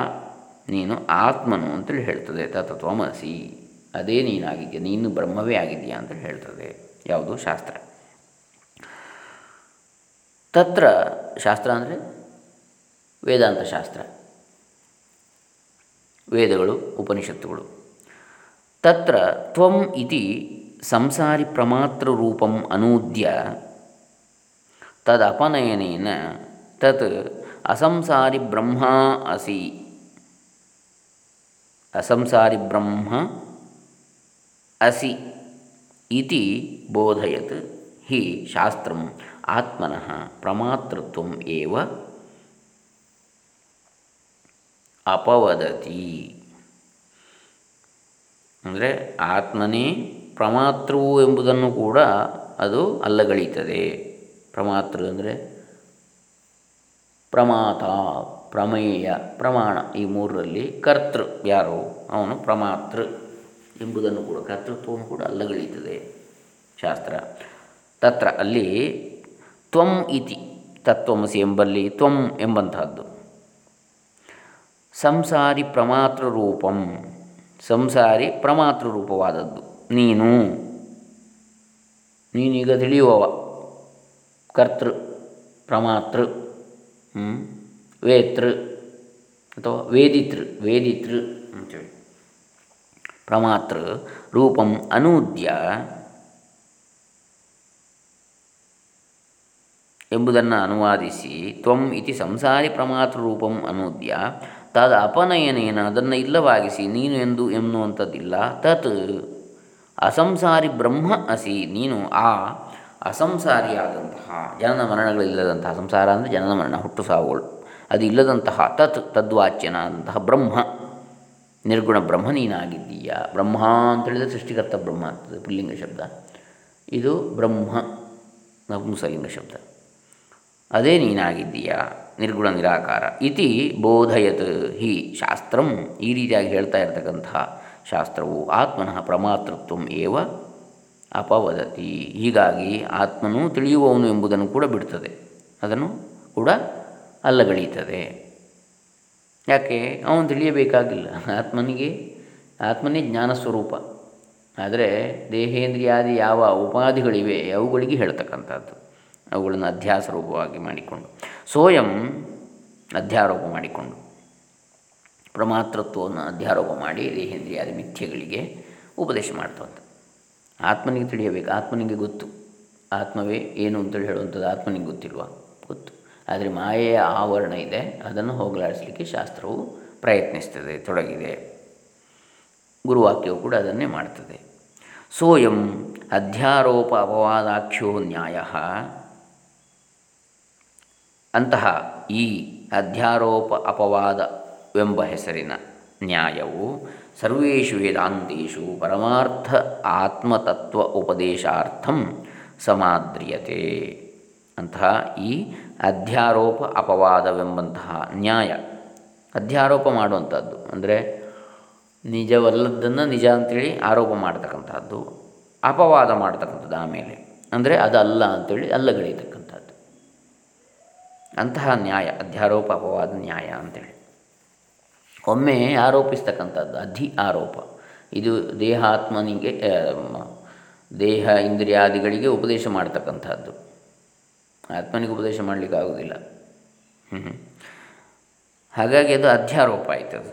ನೀನು ಆತ್ಮನು ಅಂತೇಳಿ ಹೇಳ್ತದೆ. ತತ್ವಮಸಿ. ಅದೇ ನೀನಾಗಿದೆಯಾ, ನೀನು ಬ್ರಹ್ಮವೇ ಆಗಿದೆಯಾ ಅಂತೇಳಿ ಹೇಳ್ತದೆ. ಯಾವುದು? ಶಾಸ್ತ್ರ. ತತ್ರ ಶಾಸ್ತ್ರ ಅಂದರೆ ವೇದಾಂತ ಶಾಸ್ತ್ರ. ವೇದಗಳು, ಉಪನಿಷತ್ತುಗಳು. ತತ್ರ ತ್ವಂ ಇತಿ ಸಂಸಾರಿ ಪ್ರಮಾತೃ ರೂಪಂ ಅನೂದ್ಯ. ತದಪನಯನೇನ ತತ್ ಅಸಂಸಾರಿ ಬ್ರಹ್ಮ ಅಸಿ. ಅಸಂಸಾರಿ ಬ್ರಹ್ಮ ಅಸಿ ಇತಿ ಬೋಧಯತ್. ಹಿ ಶಾಸ್ತ್ರಂ ಆತ್ಮನಃ ಪ್ರಮಾತೃತ್ವ ಏವ? ಅಪವದತಿ. ಅಂದರೆ ಆತ್ಮನೇ ಪ್ರಮಾತೃವು ಎಂಬುದನ್ನು ಕೂಡ ಅದು ಅಲ್ಲಗಳೀತದೆ ಪ್ರಮಾತೃ ಅಂದರೆ ಪ್ರಮಾತ, ಪ್ರಮೇಯ, ಪ್ರಮಾಣ ಈ ಮೂರರಲ್ಲಿ ಕರ್ತೃ ಯಾರು? ಅವನು ಪ್ರಮಾತೃ ಎಂಬುದನ್ನು ಕೂಡ ಕರ್ತೃತ್ವವನ್ನು ಕೂಡ ಅಲ್ಲಗಳೀತದೆ ಶಾಸ್ತ್ರ. ತತ್ರ ಅಲ್ಲಿ ತ್ವಂ ಇತಿ, ತತ್ವಮಸಿ ಎಂಬಲ್ಲಿ ತ್ವಂ ಎಂಬಂತಹದ್ದು. ಸಂಸಾರಿ ಪ್ರಮಾತೃ ರೂಪಂ ಸಂಸಾರಿ ಪ್ರಮಾತೃ ರೂಪವಾದದ್ದು ನೀನು, ನೀನೀಗ ತಿಳಿಯುವವ, ಕರ್ತೃ, ಪ್ರಮಾತೃ ವೇತೃ, ಅಥವಾ ವೇದಿತೃ ವೇದಿತೃ ಅಂತೇಳಿ ಪ್ರಮಾತೃ ರೂಪಂ ಅನೂದ್ಯ ಎಂಬುದನ್ನು ಅನುವಾದಿಸಿ ತ್ವಂ ಇತಿ ಸಂಸಾರಿ ಪ್ರಮಾತೃ ರೂಪಂ ಅನೂದ್ಯ ತದ ಅಪನಯನೇನ ಅದನ್ನು ಇಲ್ಲವಾಗಿಸಿ ನೀನು ಎಂದು ಎನ್ನುವಂಥದ್ದಿಲ್ಲ. ತತ್ ಅಸಂಸಾರಿ ಬ್ರಹ್ಮ ಅಸಿ ನೀನು ಆ ಅಸಂಸಾರಿಯಾದಂತಹ ಜನನ ಮರಣಗಳಿಲ್ಲದಂತಹ ಸಂಸಾರ ಅಂದರೆ ಜನನ ಮರಣ, ಹುಟ್ಟು ಸಾವುಗಳು. ಅದು ಇಲ್ಲದಂತಹ ತತ್ ತದ್ವಾಚ್ಯನಾದಂತಹ ಬ್ರಹ್ಮ. ನಿರ್ಗುಣ ಬ್ರಹ್ಮ ನೀನಾಗಿದ್ದೀಯಾ. ಬ್ರಹ್ಮ ಅಂತೇಳಿದರೆ ಸೃಷ್ಟಿಕರ್ತ ಬ್ರಹ್ಮ ಅಂತದೆ ಪುಲ್ಲಿಂಗ ಶಬ್ದ. ಇದು ಬ್ರಹ್ಮ ನಪುಂಸಲಿಂಗ ಶಬ್ದ. ಅದೇ ನೀನಾಗಿದ್ದೀಯಾ? ನಿರ್ಗುಣ ನಿರಾಕಾರ. ಇತಿ ಬೋಧಯತ್. ಹಿ ಶಾಸ್ತ್ರಂ. ಈ ರೀತಿಯಾಗಿ ಹೇಳ್ತಾ ಇರತಕ್ಕಂತಹ ಶಾಸ್ತ್ರವು ಆತ್ಮನಃ ಪ್ರಮಾತೃತ್ವ ಏವ ಅಪವದತಿ. ಹೀಗಾಗಿ ಆತ್ಮನು ತಿಳಿಯುವವನು ಎಂಬುದನ್ನು ಕೂಡ ಬಿಡ್ತದೆ. ಅದನ್ನು ಕೂಡ ಅಲ್ಲಗಳೀತದೆ ಯಾಕೆ? ಅವನು ತಿಳಿಯಬೇಕಾಗಿಲ್ಲ. ಆತ್ಮನಿಗೆ, ಆತ್ಮನೇ ಜ್ಞಾನ ಸ್ವರೂಪ. ಆದರೆ ದೇಹೇಂದ್ರಿಯಾದಿ ಯಾವ ಉಪಾಧಿಗಳಿವೆ ಅವುಗಳಿಗೆ ಹೇಳ್ತಕ್ಕಂಥದ್ದು. ಅವುಗಳನ್ನು ಅಧ್ಯಾಸ ರೂಪವಾಗಿ ಮಾಡಿಕೊಂಡು, ಸ್ವಯಂ ಅಧ್ಯಾರೋಪ ಮಾಡಿಕೊಂಡು, ಪ್ರಮಾತೃತ್ವವನ್ನು ಅಧ್ಯಾರೋಪ ಮಾಡಿ ದೇಹೇಂದ್ರಿಯಾದ ಮಿಥ್ಯಗಳಿಗೆ ಉಪದೇಶ ಮಾಡ್ತವಂಥ ಆತ್ಮನಿಗೆ ತಿಳಿಯಬೇಕು, ಆತ್ಮನಿಗೆ ಗೊತ್ತು. ಆತ್ಮವೇ ಏನು ಅಂತೇಳಿ ಹೇಳುವಂಥದ್ದು ಆತ್ಮನಿಗೆ ಗೊತ್ತಿಲ್ವ? ಗೊತ್ತು. ಆದರೆ ಮಾಯೆಯ ಆವರಣ ಇದೆ, ಅದನ್ನು ಹೋಗಲಾಡಿಸಲಿಕ್ಕೆ ಶಾಸ್ತ್ರವು ಪ್ರಯತ್ನಿಸ್ತದೆ, ತೊಡಗಿದೆ. ಗುರುವಾಕ್ಯವು ಕೂಡ ಅದನ್ನೇ ಮಾಡ್ತದೆ. ಸೋಯಂ ಅಧ್ಯಾರೋಪ ಅಪವಾದಾಖ್ಯೋ ನ್ಯಾಯ ಅಂತಹ ಈ ಅಧ್ಯಾರೋಪ ಅಪವಾದವೆಂಬ ಹೆಸರಿನ ನ್ಯಾಯವು ಸರ್ವೇಷು ವೇದಾಂತೇಶು ಪರಮಾರ್ಥ ಆತ್ಮತತ್ವ ಉಪದೇಶಾರ್ಥಂ ಸಮಾದ್ರಿಯತೆ. ಅಂತಹ ಈ ಅಧ್ಯಾರೋಪ ಅಪವಾದವೆಂಬಂತಹ ನ್ಯಾಯ, ಅಧ್ಯಾರೋಪ ಮಾಡುವಂಥದ್ದು. ಅಂದರೆ ನಿಜವಲ್ಲದನ್ನು ನಿಜ ಅಂತೇಳಿ ಆರೋಪ ಮಾಡ್ತಕ್ಕಂಥದ್ದು ಅಪವಾದ ಮಾಡ್ತಕ್ಕಂಥದ್ದು ಆಮೇಲೆ. ಅಂದರೆ ಅದಲ್ಲ ಅಂಥೇಳಿ ಅಲ್ಲಗಳೆಯತಕ್ಕಂಥದ್ದು ಅಂತಹ ನ್ಯಾಯ ಅಧ್ಯಾರೋಪ ಅಪವಾದ ನ್ಯಾಯ ಅಂತೇಳಿ. ಒಮ್ಮೆ ಆರೋಪಿಸ್ತಕ್ಕಂಥದ್ದು ಅಧಿ ಆರೋಪ. ಇದು ದೇಹಾತ್ಮನಿಗೆ ದೇಹ ಇಂದ್ರಿಯಾದಿಗಳಿಗೆ ಉಪದೇಶ ಮಾಡ್ತಕ್ಕಂಥದ್ದು. ಆತ್ಮನಿಗೆ ಉಪದೇಶ ಮಾಡಲಿಕ್ಕೆ ಆಗೋದಿಲ್ಲ. ಹಾಗಾಗಿ ಅದು ಅಧ್ಯಾರೋಪ ಆಯ್ತದು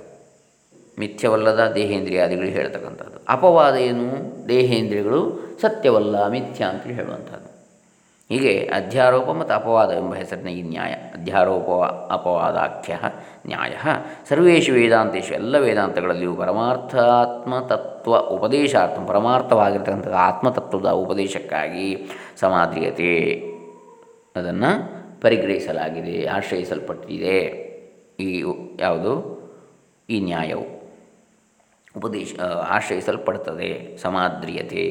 ಮಿಥ್ಯವಲ್ಲದ ದೇಹೇಂದ್ರಿಯಾದಿಗಳು ಹೇಳ್ತಕ್ಕಂಥದ್ದು. ಅಪವಾದ ಏನು? ದೇಹೇಂದ್ರಿಯಗಳು ಸತ್ಯವಲ್ಲ, ಮಿಥ್ಯ ಅಂತೇಳಿ ಹೇಳುವಂಥದ್ದು. ಹೀಗೆ ಅಧ್ಯಾರೋಪ ಮತ್ತು ಅಪವಾದ ಎಂಬ ಹೆಸರಿನ ಈ ನ್ಯಾಯ, ಅಧ್ಯಾರೋಪ ಅಪವಾದಾಖ್ಯ ನ್ಯಾಯ ಸರ್ವೇಶು ವೇದಾಂತೇಶು ಎಲ್ಲ ವೇದಾಂತಗಳಲ್ಲಿಯೂ ಪರಮಾರ್ಥಾತ್ಮತತ್ವ ಉಪದೇಶಾರ್ಥ ಪರಮಾರ್ಥವಾಗಿರ್ತಕ್ಕಂಥ ಆತ್ಮತತ್ವದ ಉಪದೇಶಕ್ಕಾಗಿ ಸಮಾದ್ರಿಯತೆ ಅದನ್ನು ಪರಿಗ್ರಹಿಸಲಾಗಿದೆ, ಆಶ್ರಯಿಸಲ್ಪಟ್ಟಿದೆ. ಈ ಯಾವುದು? ಈ ನ್ಯಾಯವು ಉಪದೇಶ ಆಶ್ರಯಿಸಲ್ಪಡ್ತದೆ ಸಮಾದ್ರಿಯತೆ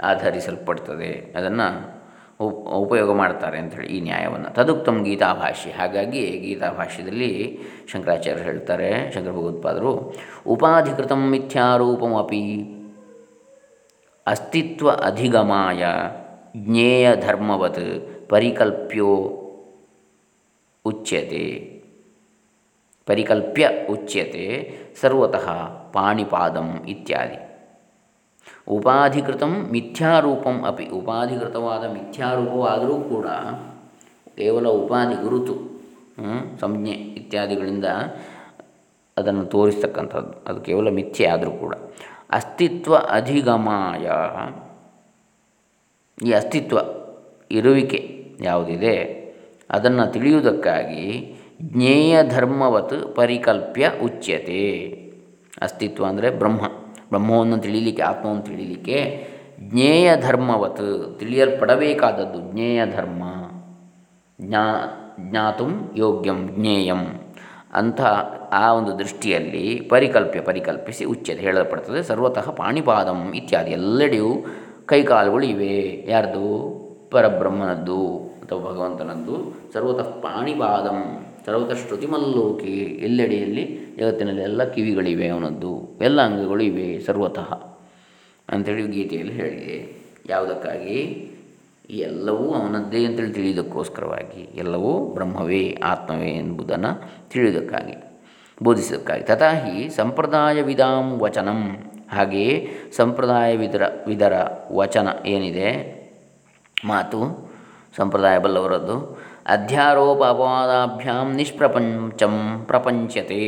ಆಧರಿಸಲ್ಪಡ್ತದೆ. ಅದನ್ನು ಉಪಯೋಗ ಮಾಡ್ತಾರೆ ಅಂಥೇಳಿ ಈ ನ್ಯಾಯವನ್ನು. ತದುಕ್ತಂ ಗೀತಾಭಾಷ್ಯ. ಹಾಗಾಗಿ ಗೀತಾಭಾಷ್ಯದಲ್ಲಿ ಶಂಕರಾಚಾರ್ಯರು ಹೇಳ್ತಾರೆ, ಶಂಕರ ಭಗವತ್ಪಾದರು, ಉಪಾಧಿಕೃತ ಮಿಥ್ಯಾರೂಪಮಿ ಅಸ್ತಿತ್ವ ಅಧಿಗಮಾಯ ಜ್ಞೇಯ ಧರ್ಮವತ್ ಪರಿಕಲ್ಪ್ಯೋ ಉಚ್ಯತೆ. ಪರಿಕಲ್ಪ್ಯ ಉಚ್ಯತೆ ಸರ್ವತಃ ಪಾಣಿಪಾದಂ ಇತ್ಯಾದಿ. ಉಪಾಧಿಕೃತ ಮಿಥ್ಯಾರೂಪಂ ಅಪಿ. ಉಪಾಧಿಕೃತವಾದ ಮಿಥ್ಯಾರೂಪವಾದರೂ ಕೂಡ ಕೇವಲ ಉಪಾಧಿ ಗುರುತು ಸಂಜ್ಞೆ ಇತ್ಯಾದಿಗಳಿಂದ ಅದನ್ನು ತೋರಿಸ್ತಕ್ಕಂಥದ್ದು. ಅದು ಕೇವಲ ಮಿಥ್ಯೆ ಆದರೂ ಕೂಡ. ಅಸ್ತಿತ್ವ ಅಧಿಗಮಾಯ. ಈ ಅಸ್ತಿತ್ವ ಇರುವಿಕೆ ಯಾವುದಿದೆ? ಅದನ್ನು ತಿಳಿಯುವುದಕ್ಕಾಗಿ ಜ್ಞೇಯ ಧರ್ಮವತ್ ಪರಿಕಲ್ಪ್ಯ ಉಚ್ಯತೆ. ಅಸ್ತಿತ್ವ ಅಂದರೆ ಬ್ರಹ್ಮ. ಬ್ರಹ್ಮವನ್ನು ತಿಳಿಲಿಕ್ಕೆ ಆತ್ಮವನ್ನು ತಿಳಿಯಲಿಕ್ಕೆ ಜ್ಞೇಯ ಧರ್ಮವತ್, ತಿಳಿಯಲ್ಪಡಬೇಕಾದದ್ದು ಜ್ಞೇಯ ಧರ್ಮ. ಜ್ಞಾ, ಜ್ಞಾತು ಯೋಗ್ಯಂ ಜ್ಞೇಯಂ. ಅಂಥ ಆ ಒಂದು ದೃಷ್ಟಿಯಲ್ಲಿ ಪರಿಕಲ್ಪ್ಯ ಪರಿಕಲ್ಪಿಸಿ ಉಚ್ಯತೆ ಹೇಳಲ್ಪಡ್ತದೆ. ಸರ್ವತಃ ಪಾಣಿಪಾದಂ ಇತ್ಯಾದಿ ಎಲ್ಲೆಡೆಯೂ ಕೈಕಾಲುಗಳು ಇವೆ. ಯಾರ್ದು? ಪರಬ್ರಹ್ಮನದ್ದು ಅಥವಾ ಭಗವಂತನದ್ದು. ಸರ್ವತಃ ಪಾಣಿಪಾದಂ. ಸರ್ವತಃ ಶ್ರುತಿಮಲ್ಲೋಕೆ ಎಲ್ಲೆಡೆಯಲ್ಲಿ ಜಗತ್ತಿನಲ್ಲಿ ಎಲ್ಲ ಕಿವಿಗಳಿವೆ ಅವನದ್ದು. ಎಲ್ಲ ಅಂಗಗಳು ಇವೆ ಸರ್ವತಃ. ಅಂಥೇಳಿ ಗೀತೆಯಲ್ಲಿ ಹೇಳಿದೆ. ಯಾವುದಕ್ಕಾಗಿ? ಎಲ್ಲವೂ ಅವನದ್ದೇ ಅಂತೇಳಿ ತಿಳಿಯೋದಕ್ಕೋಸ್ಕರವಾಗಿ ಎಲ್ಲವೂ ಬ್ರಹ್ಮವೇ, ಆತ್ಮವೇ ಎಂಬುದನ್ನು ತಿಳಿಯುವುದಕ್ಕಾಗಿ ಬೋಧಿಸೋದಕ್ಕಾಗಿ ತಥಾ ಹಿ ಸಂಪ್ರದಾಯ ವಿಧಾಂ ವಚನಂ. ಹಾಗೆಯೇ ಸಂಪ್ರದಾಯ ವಿದರ ವಿದರ ವಚನ ಏನಿದೆ? ಮಾತು, ಸಂಪ್ರದಾಯ ಬಲ್ಲವರದ್ದು. ಅಧ್ಯಾರೋಪ ಅಪವಾದಾಭ್ಯಾಂ ನಿಷ್ಪ್ರಪಂಚಂ ಪ್ರಪಂಚತೆ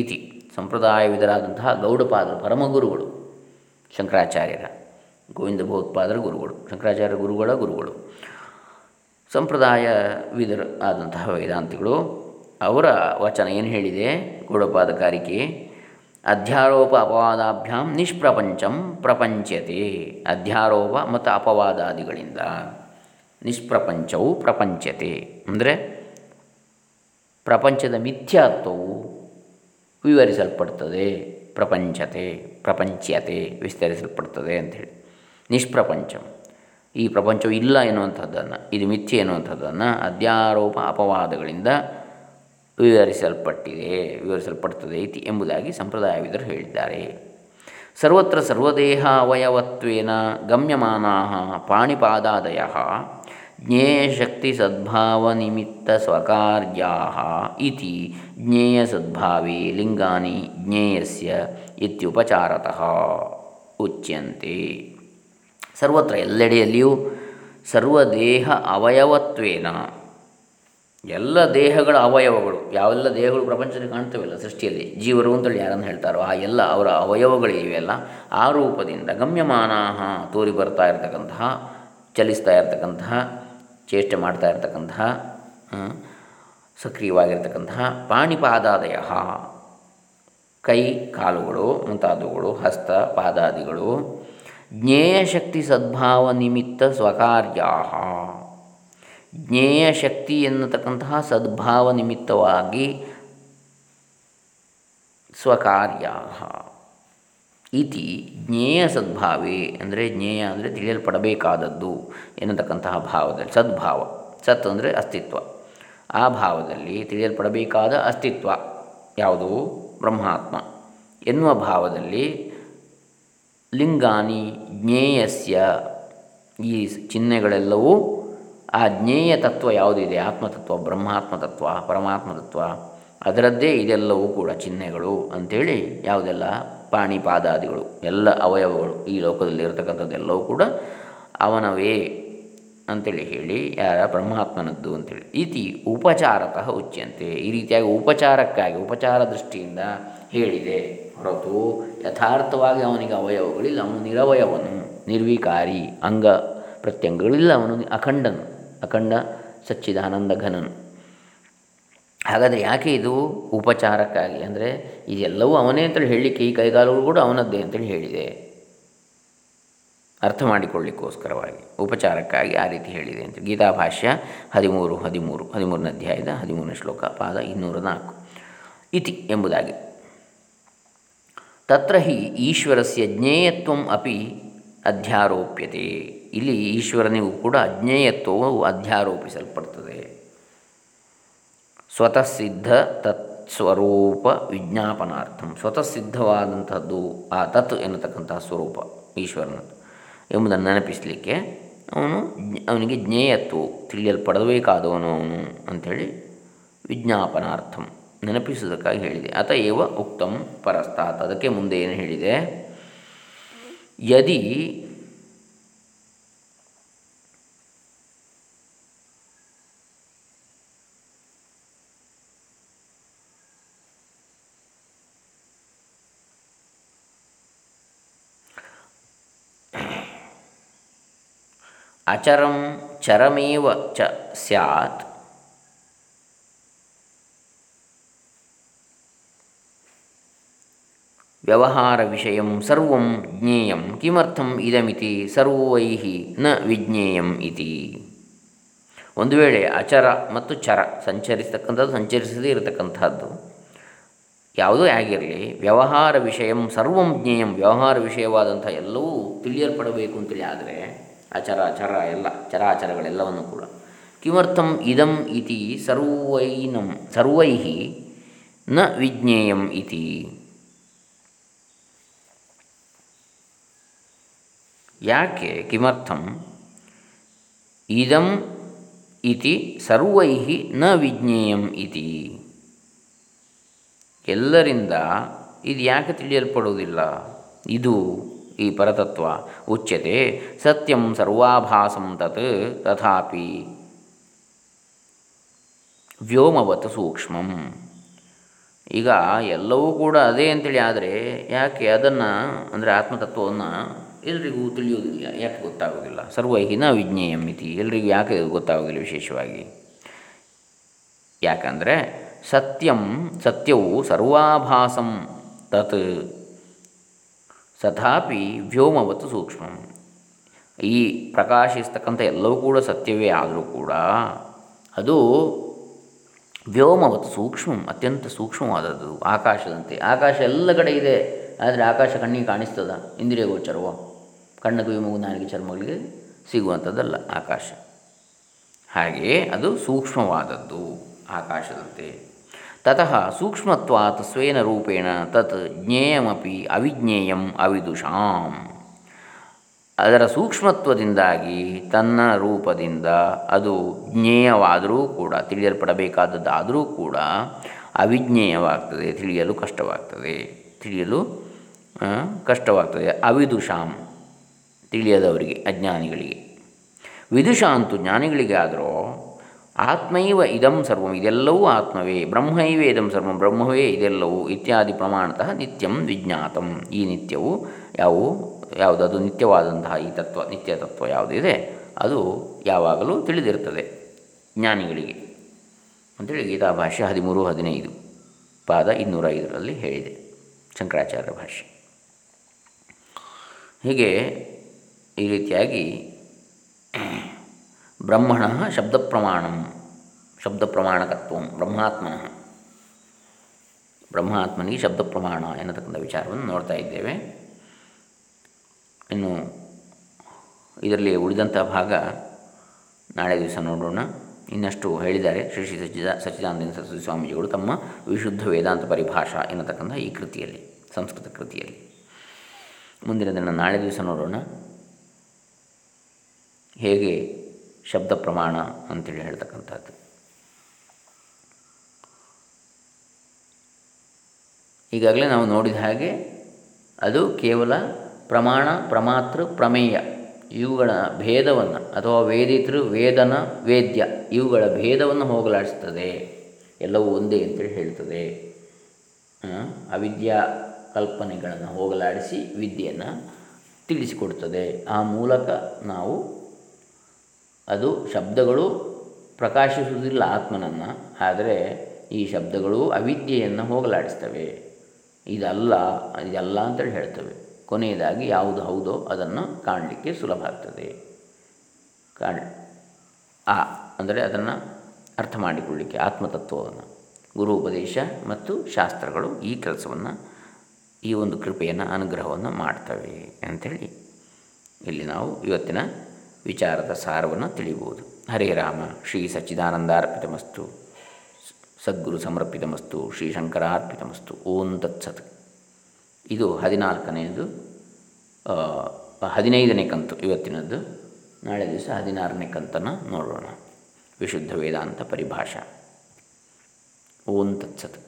ಇತಿ. ಸಂಪ್ರದಾಯವಿದರಾದಂತಹ ಗೌಡಪಾದರು ಪರಮಗುರುಗಳು, ಶಂಕರಾಚಾರ್ಯರ ಗೋವಿಂದ ಭಗವತ್ಪಾದರ ಗುರುಗಳು ಶಂಕರಾಚಾರ್ಯ ಗುರುಗಳ ಗುರುಗಳು ಸಂಪ್ರದಾಯ ವಿದರ ಆದಂತಹ ವೇದಾಂತಿಗಳು, ಅವರ ವಚನ ಏನು ಹೇಳಿದೆ? ಗೌಡಪಾದಕಾರಿಕೆ ಅಧ್ಯಾರೋಪ ಅಪವಾದಾಭ್ಯಾಂ ನಿಷ್ಪ್ರಪಂಚಂ ಪ್ರಪಂಚತೆ ಅಧ್ಯಾರೋಪ ಮತ್ತು ಅಪವಾದಾದಿಗಳಿಂದ. ನಿಷ್ಪ್ರಪಂಚವು ಪ್ರಪಂಚತೆ. ಅಂದರೆ ಪ್ರಪಂಚದ ಮಿಥ್ಯಾತ್ವವು ವಿವರಿಸಲ್ಪಡ್ತದೆ. ಪ್ರಪಂಚತೆ, ಪ್ರಪಂಚ್ಯತೆ ವಿಸ್ತರಿಸಲ್ಪಡ್ತದೆ ಅಂಥೇಳಿ ನಿಷ್ಪ್ರಪಂಚಂ. ಈ ಪ್ರಪಂಚವು ಇಲ್ಲ ಎನ್ನುವಂಥದ್ದನ್ನು, ಇದು ಮಿಥ್ಯೆ ಎನ್ನುವಂಥದ್ದನ್ನು ಅಧ್ಯಾರೋಪ ಅಪವಾದಗಳಿಂದ ವಿವರಿಸಲ್ಪಟ್ಟಿದೆ, ವಿವರಿಸಲ್ಪಡ್ತದೆ ಇತಿ ಎಂಬುದಾಗಿ ಸಂಪ್ರದಾಯವಿದರು ಹೇಳಿದ್ದಾರೆ. ಸರ್ವತ್ರ ಸರ್ವದೇಹ ಅವಯವತ್ವೇನ ಗಮ್ಯಮಾನಾ ಪಾಣಿಪಾದಾದಯ ಜ್ಞೇಯಶಕ್ತಿ ಸದ್ಭಾವನಿಮಿತ್ತ ಸ್ವಕಾರ್ಯಾ ಇತಿ ಜ್ಞೇಯ ಸದ್ಭಾವೇ ಲಿಂಗಾನಿ ಜ್ಞೇಯಸ್ಯ ಇತ್ಯುಪಚಾರತಃ ಉಚ್ಯಂತೆ ಸರ್ವತ್ರ ಎಲ್ಲೆಡೆಯಲ್ಲಿಯೂ ಸರ್ವದೇಹ ಅವಯವತ್ವೇನ, ಎಲ್ಲ ದೇಹಗಳ ಅವಯವಗಳು, ಯಾವೆಲ್ಲ ದೇಹಗಳು ಪ್ರಪಂಚದಲ್ಲಿ ಕಾಣ್ತವೆಲ್ಲ, ಸೃಷ್ಟಿಯಲ್ಲಿ ಜೀವರು ಅಂತೇಳಿ ಯಾರನ್ನು ಹೇಳ್ತಾರೋ ಆ ಎಲ್ಲ ಅವರ ಅವಯವಗಳಿವೆಯಲ್ಲ ಆ ರೂಪದಿಂದ ಗಮ್ಯಮಾನ ತೋರಿ ಬರ್ತಾ ಇರತಕ್ಕಂತಹ, ಚಲಿಸ್ತಾ ಇರತಕ್ಕಂತಹ ಚೇಷ್ಟೆ ಮಾಡ್ತಾ ಇರತಕ್ಕಂತಹ ಸಕ್ರಿಯವಾಗಿರ್ತಕ್ಕಂತಹ ಪಾಣಿಪಾದಾದಯ. ಕೈ, ಕಾಲುಗಳು, ಮುಂತಾದವುಗಳು, ಹಸ್ತ, ಪಾದಾದಿಗಳು. ಜ್ಞೇಯಶಕ್ತಿ ಸದ್ಭಾವ ನಿಮಿತ್ತ ಸ್ವಕಾರ್ಯಾ ಜ್ಞೇಯ ಶಕ್ತಿ ಎನ್ನತಕ್ಕಂತಹ ಸದ್ಭಾವ ನಿಮಿತ್ತವಾಗಿ ಸ್ವಕಾರ್ಯ ಇತಿ ಜ್ಞೇಯ ಸದ್ಭಾವೇ ಅಂದರೆ ಜ್ಞೇಯ ಅಂದರೆ ತಿಳಿಯಲ್ಪಡಬೇಕಾದದ್ದು ಎನ್ನತಕ್ಕಂತಹ ಭಾವದಲ್ಲಿ, ಸದ್ಭಾವ. ಸತ್ ಅಂದರೆ ಅಸ್ತಿತ್ವ. ಆ ಭಾವದಲ್ಲಿ ತಿಳಿಯಲ್ಪಡಬೇಕಾದ ಅಸ್ತಿತ್ವ ಯಾವುದು? ಬ್ರಹ್ಮಾತ್ಮ. ಎನ್ನುವ ಭಾವದಲ್ಲಿ ಲಿಂಗಾನಿ ಜ್ಞೇಯಸ್ಯ ಈ ಚಿಹ್ನೆಗಳೆಲ್ಲವೂ ಆ ಜ್ಞೇಯ ತತ್ವ ಯಾವುದಿದೆ? ಆತ್ಮತತ್ವ, ಬ್ರಹ್ಮಾತ್ಮ ತತ್ವ, ಪರಮಾತ್ಮ ತತ್ವ. ಅದರದ್ದೇ ಇದೆಲ್ಲವೂ ಕೂಡ ಚಿಹ್ನೆಗಳು ಅಂಥೇಳಿ ಯಾವುದೆಲ್ಲ? ಪಾಣಿಪಾದಾದಿಗಳು, ಎಲ್ಲ ಅವಯವಗಳು ಈ ಲೋಕದಲ್ಲಿ ಇರತಕ್ಕಂಥದ್ದೆಲ್ಲವೂ ಕೂಡ ಅವನವೇ ಅಂತೇಳಿ ಹೇಳಿ ಯಾರ ಬ್ರಹ್ಮಾತ್ಮನದ್ದು ಅಂತೇಳಿ. ಇತಿ ಉಪಚಾರತಃ ಉಚ್ಯಂತೆ. ಈ ರೀತಿಯಾಗಿ ಉಪಚಾರಕ್ಕಾಗಿ, ಉಪಚಾರ ದೃಷ್ಟಿಯಿಂದ ಹೇಳಿದೆ. ಹೊರತು ಯಥಾರ್ಥವಾಗಿ ಅವನಿಗೆ ಅವಯವಗಳಿಲ್ಲ. ಅವನು ನಿರವಯವನು, ನಿರ್ವಿಕಾರಿ, ಅಂಗ ಪ್ರತ್ಯಂಗಗಳಿಲ್ಲ ಅವನು, ಅಖಂಡನು, ಅಖಂಡ ಸಚ್ಚಿದಾನಂದ ಘನನು. ಹಾಗಾದರೆ ಯಾಕೆ ಇದು ಉಪಚಾರಕ್ಕಾಗಿ? ಅಂದರೆ ಇದೆಲ್ಲವೂ ಅವನೇ ಅಂತೇಳಿ ಹೇಳಲಿಕ್ಕೆ ಈ ಕೈಗಾಲುಗಳು ಕೂಡ ಅವನದ್ದೇ ಅಂತೇಳಿ ಹೇಳಿದೆ. ಅರ್ಥ ಮಾಡಿಕೊಳ್ಳಿಕ್ಕೋಸ್ಕರವಾಗಿ ಉಪಚಾರಕ್ಕಾಗಿ ಆ ರೀತಿ ಹೇಳಿದೆ ಅಂತ. ಗೀತಾಭಾಷ್ಯ ಹದಿಮೂರು ಹದಿಮೂರು, ಹದಿಮೂರನೇ ಅಧ್ಯಾಯದ ಹದಿಮೂರನೇ ಶ್ಲೋಕ, ಪಾದ ಇನ್ನೂರ ನಾಲ್ಕು. ಇತಿ ಎಂಬುದಾಗಿ. ತತ್ರ ಹಿ ಈಶ್ವರಸ್ಯ ಜ್ಞೇಯತ್ವ ಅಪಿ ಅಧ್ಯಾರೋಪ್ಯತೆ. ಇಲ್ಲಿ ಈಶ್ವರನಿಗೂ ಕೂಡ ಅಜ್ಞೇಯತ್ವವು ಅಧ್ಯಾರೋಪಿಸಲ್ಪಡ್ತದೆ. ಸ್ವತಃ ಸಿದ್ಧ ತತ್ ಸ್ವರೂಪ ವಿಜ್ಞಾಪನಾರ್ಥಂ. ಸ್ವತಃ ಸಿದ್ಧವಾದಂತಹದ್ದು ಆ ತತ್ ಎನ್ನತಕ್ಕಂತಹ ಸ್ವರೂಪ ಈಶ್ವರನದ್ದು ಎಂಬುದನ್ನು ನೆನಪಿಸಲಿಕ್ಕೆ ಅವನು ಅವನಿಗೆ ಜ್ಞೇಯತ್ವ ತಿಳಿಯಲ್ಪಡಬೇಕಾದವನು ಅವನು ಅಂಥೇಳಿ ವಿಜ್ಞಾಪನಾರ್ಥಂ ನೆನಪಿಸುವುದಕ್ಕಾಗಿ ಹೇಳಿದೆ. ಅತ ಉಕ್ತಂ ಪರಸ್ತಾತ್. ಅದಕ್ಕೆ ಮುಂದೆ ಏನು ಹೇಳಿದೆ? ಯದಿ ಅಚರಂ ಚರಮೇವ ಚ ಸ್ಯಾತ್. ವ್ಯವಹಾರ ವಿಷಯ ಸರ್ವಂ ಜ್ಞೇಯಂ ಕಿಮರ್ಥಂ ಇದಮಿತಿ ಸರ್ವೈ ನ ವಿಜ್ಞೇಯಂ ಇತಿ. ಒಂದು ವೇಳೆ ಅಚರ ಮತ್ತು ಚರ ಸಂಚರಿಸ್ತಕ್ಕಂಥದ್ದು ಸಂಚರಿಸದೇ ಇರತಕ್ಕಂಥದ್ದು. ಯಾವುದೂ ಆಗಿರಲಿ, ವ್ಯವಹಾರ ವಿಷಯ ಸರ್ವಂ ಜ್ಞೇಯಂ ವ್ಯವಹಾರ ವಿಷಯವಾದಂಥ ಎಲ್ಲವೂ ತಿಳಿಯಲ್ಪಡಬೇಕು ಅಂತೇಳಿ ಆದರೆ ಅಚರ ಅಚರ ಎಲ್ಲ, ಚರಾಚರಗಳೆಲ್ಲವನ್ನು ಕೂಡ. ಕಿಮರ್ಥಂ ಇದಂ ಇತಿ ಸರ್ವೈನಂ ಸರ್ವೈ ನ ವಿಜ್ಞೇಯಂ ಇತಿ. ಯಾಕೆ ಕಿಮರ್ಥಂ? ಇದಂ ಇತಿ ಸರ್ವೈ ನ ವಿಜ್ಞೇಯಂ ಇತಿ. ಎಲ್ಲರಿಂದ ಇದು ಯಾಕೆ ತಿಳಿಯಲ್ಪಡುವುದಿಲ್ಲ? ಇದು ಈ ಪರತತ್ವ ಉಚ್ಯತೆ ಸತ್ಯಂ ಸರ್ವಾಭಾಸಂ ತತ್ ತಥಾಪಿ. ವ್ಯೋಮವತ್ ಸೂಕ್ಷ್ಮಂ. ಈಗ ಎಲ್ಲವೂ ಕೂಡ ಅದೇ ಅಂತೇಳಿ ಆದರೆ ಯಾಕೆ ಅದನ್ನು ಅಂದರೆ ಆತ್ಮತತ್ವವನ್ನು ಎಲ್ರಿಗೂ ತಿಳಿಯೋದಿಲ್ಲ, ಯಾಕೆ ಗೊತ್ತಾಗೋದಿಲ್ಲ? ಸರ್ವೈಹಿನ ವಿಜ್ಞೇಯಂ ಮಿತಿ ಎಲ್ರಿಗೂ ಯಾಕೆ ಗೊತ್ತಾಗೋದಿಲ್ಲ ವಿಶೇಷವಾಗಿ? ಯಾಕಂದರೆ ಸತ್ಯಂ ಸತ್ಯವು ಸರ್ವಾಭಾಸಂ ತತ್ ಸಥಾಪಿ ವ್ಯೋಮವತ್ತು ಸೂಕ್ಷ್ಮ. ಈ ಪ್ರಕಾಶಿಸ್ತಕ್ಕಂಥ ಎಲ್ಲವೂ ಕೂಡ ಸತ್ಯವೇ ಆದರೂ ಕೂಡ ಅದು ವ್ಯೋಮವತ್ತು ಸೂಕ್ಷ್ಮ, ಅತ್ಯಂತ ಸೂಕ್ಷ್ಮವಾದದ್ದು, ಆಕಾಶದಂತೆ. ಆಕಾಶ ಎಲ್ಲ ಕಡೆ ಇದೆ, ಆದರೆ ಆಕಾಶ ಕಣ್ಣಿಗೆ ಕಾಣಿಸ್ತದ? ಇಂದ್ರಿಯ ಗೋಚರವೋ? ಕಣ್ಣು ಮೂಗು ನಾಲಿಗೆ ಚರ್ಮಗಳಿಗೆ ಸಿಗುವಂಥದ್ದಲ್ಲ ಆಕಾಶ. ಹಾಗೆಯೇ ಅದು ಸೂಕ್ಷ್ಮವಾದದ್ದು, ಆಕಾಶದಂತೆ. ತತಃ ಸೂಕ್ಷ್ಮತ್ವಾತ್ ಸ್ವೇನ ರೂಪೇಣ ತತ್ ಜ್ಞೇಯಮಪಿ ಅವಿಜ್ಞೇಯಂ ಅವಿದುಷಾಂ ಅದರ ಸೂಕ್ಷ್ಮತ್ವದಿಂದಾಗಿ ತನ್ನ ರೂಪದಿಂದ ಅದು ಜ್ಞೇಯವಾದರೂ ಕೂಡ, ತಿಳಿಯಲ್ಪಡಬೇಕಾದದ್ದಾದರೂ ಕೂಡ ಅವಿಜ್ಞೇಯವಾಗ್ತದೆ, ತಿಳಿಯಲು ಕಷ್ಟವಾಗ್ತದೆ ತಿಳಿಯಲು ಕಷ್ಟವಾಗ್ತದೆ. ಅವಿದುಷಾಂ, ತಿಳಿಯದವರಿಗೆ, ಅಜ್ಞಾನಿಗಳಿಗೆ. ವಿದುಷಾಂತು ಜ್ಞಾನಿಗಳಿಗೆ ಆದರೂ ಆತ್ಮೈವ ಇದಂ ಸರ್ವಂ, ಇದೆಲ್ಲವೂ ಆತ್ಮವೇ. ಬ್ರಹ್ಮೈವೇ ಇದಂ ಸರ್ವಂ, ಬ್ರಹ್ಮವೇ ಇದೆಲ್ಲವೂ ಇತ್ಯಾದಿ ಪ್ರಮಾಣತಃ ನಿತ್ಯಂ ವಿಜ್ಞಾತಂ. ಈ ನಿತ್ಯವು ಯಾವುವು? ಯಾವುದದು ನಿತ್ಯವಾದಂತಹ ಈ ತತ್ವ, ನಿತ್ಯ ತತ್ವ ಯಾವುದಿದೆ? ಅದು ಯಾವಾಗಲೂ ತಿಳಿದಿರ್ತದೆ ಜ್ಞಾನಿಗಳಿಗೆ. ಅಂತೇಳಿ ಗೀತಾಭಾಷ್ಯ ಹದಿಮೂರು, ಹದಿನೈದು, ಪಾದ ಇನ್ನೂರ ಐದರಲ್ಲಿ ಹೇಳಿದೆ ಶಂಕರಾಚಾರ್ಯ ಭಾಷೆ ಹೀಗೆ ಈ ರೀತಿಯಾಗಿ ಬ್ರಹ್ಮಣ ಶಬ್ದ ಪ್ರಮಾಣ ಶಬ್ದ ಪ್ರಮಾಣಕತ್ವ ಬ್ರಹ್ಮಾತ್ಮನ. ಬ್ರಹ್ಮಾತ್ಮನಿಗೆ ಶಬ್ದ ಪ್ರಮಾಣ ಎನ್ನತಕ್ಕಂಥ ವಿಚಾರವನ್ನು ನೋಡ್ತಾ ಇದ್ದೇವೆ. ಇನ್ನು ಇದರಲ್ಲಿ ಉಳಿದಂಥ ಭಾಗ ನಾಳೆ ದಿವಸ ನೋಡೋಣ. ಇನ್ನಷ್ಟು ಹೇಳಿದ್ದಾರೆ ಶ್ರೀ ಶ್ರೀ ಸಚ್ಚಿದ, ಸಚ್ಚಿದಾನಂದ ಸರಸ್ವತಿ ಸ್ವಾಮೀಜಿಗಳು ತಮ್ಮ ವಿಶುದ್ಧ ವೇದಾಂತ ಪರಿಭಾಷಾ ಎನ್ನತಕ್ಕಂಥ ಈ ಕೃತಿಯಲ್ಲಿ, ಸಂಸ್ಕೃತ ಕೃತಿಯಲ್ಲಿ. ಮುಂದಿನ ದಿನ ನಾಳೆ ದಿವಸ ನೋಡೋಣ. ಹೇಗೆ ಶಬ್ದ ಪ್ರಮಾಣ ಅಂತೇಳಿ ಹೇಳ್ತಕ್ಕಂಥದ್ದು. ಈಗಾಗಲೇ ನಾವು ನೋಡಿದ ಹಾಗೆ ಅದು ಕೇವಲ ಪ್ರಮಾಣ, ಪ್ರಮಾತೃ, ಪ್ರಮೇಯ, ಇವುಗಳ ಭೇದವನ್ನು ಅಥವಾ ವೇದಿತೃ, ವೇದನ, ವೇದ್ಯ ಇವುಗಳ ಭೇದವನ್ನು ಹೋಗಲಾಡಿಸ್ತದೆ. ಎಲ್ಲವೂ ಒಂದೇ ಅಂತೇಳಿ ಹೇಳ್ತದೆ. ಅವಿದ್ಯಾ ಕಲ್ಪನೆಗಳನ್ನು ಹೋಗಲಾಡಿಸಿ ವಿದ್ಯೆಯನ್ನು ತಿಳಿಸಿಕೊಡ್ತದೆ. ಆ ಮೂಲಕ ನಾವು ಅದು ಶಬ್ದಗಳು ಪ್ರಕಾಶಿಸುವುದಿಲ್ಲ ಆತ್ಮನನ್ನು, ಆದರೆ ಈ ಶಬ್ದಗಳು ಅವಿದ್ಯೆಯನ್ನು ಹೋಗಲಾಡಿಸ್ತವೆ. ಇದಲ್ಲ ಇದಲ್ಲ ಅಂತೇಳಿ ಹೇಳ್ತವೆ. ಕೊನೆಯದಾಗಿ ಯಾವುದು ಹೌದೋ ಅದನ್ನು ಕಾಣಲಿಕ್ಕೆ ಸುಲಭ ಆಗ್ತದೆ. ಕಾಣ, ಆ, ಅಂದರೆ ಅದನ್ನು ಅರ್ಥ ಮಾಡಿಕೊಳ್ಳಿಕ್ಕೆ ಆತ್ಮತತ್ವವನ್ನು. ಗುರು ಉಪದೇಶ ಮತ್ತು ಶಾಸ್ತ್ರಗಳು ಈ ಕೆಲಸವನ್ನು, ಈ ಒಂದು ಕೃಪೆಯನ್ನು, ಅನುಗ್ರಹವನ್ನು ಮಾಡ್ತವೆ ಅಂಥೇಳಿ ಇಲ್ಲಿ ನಾವು ಇವತ್ತಿನ ವಿಚಾರದ ಸಾರವನ್ನು ತಿಳಿಬೋದು ಹರೇ ರಾಮ, ಶ್ರೀ ಸಚ್ಚಿದಾನಂದಾರ್ಪಿತಮಸ್ತು, ಸದ್ಗುರು ಸಮರ್ಪಿತಮಸ್ತು, ಶ್ರೀ ಶಂಕರಾರ್ಪಿತಮಸ್ತು, ಓಂ ತತ್ಸತ್. ಇದು ಹದಿನಾಲ್ಕನೆಯದು ಹದಿನೈದನೇ ಕಂತು, ಇವತ್ತಿನದ್ದು. ನಾಳೆ ದಿವಸ ಹದಿನಾರನೇ ಕಂತನ್ನು ನೋಡೋಣ. ವಿಶುದ್ಧ ವೇದಾಂತ ಪರಿಭಾಷಾ. ಓಂ ತತ್ಸತ್.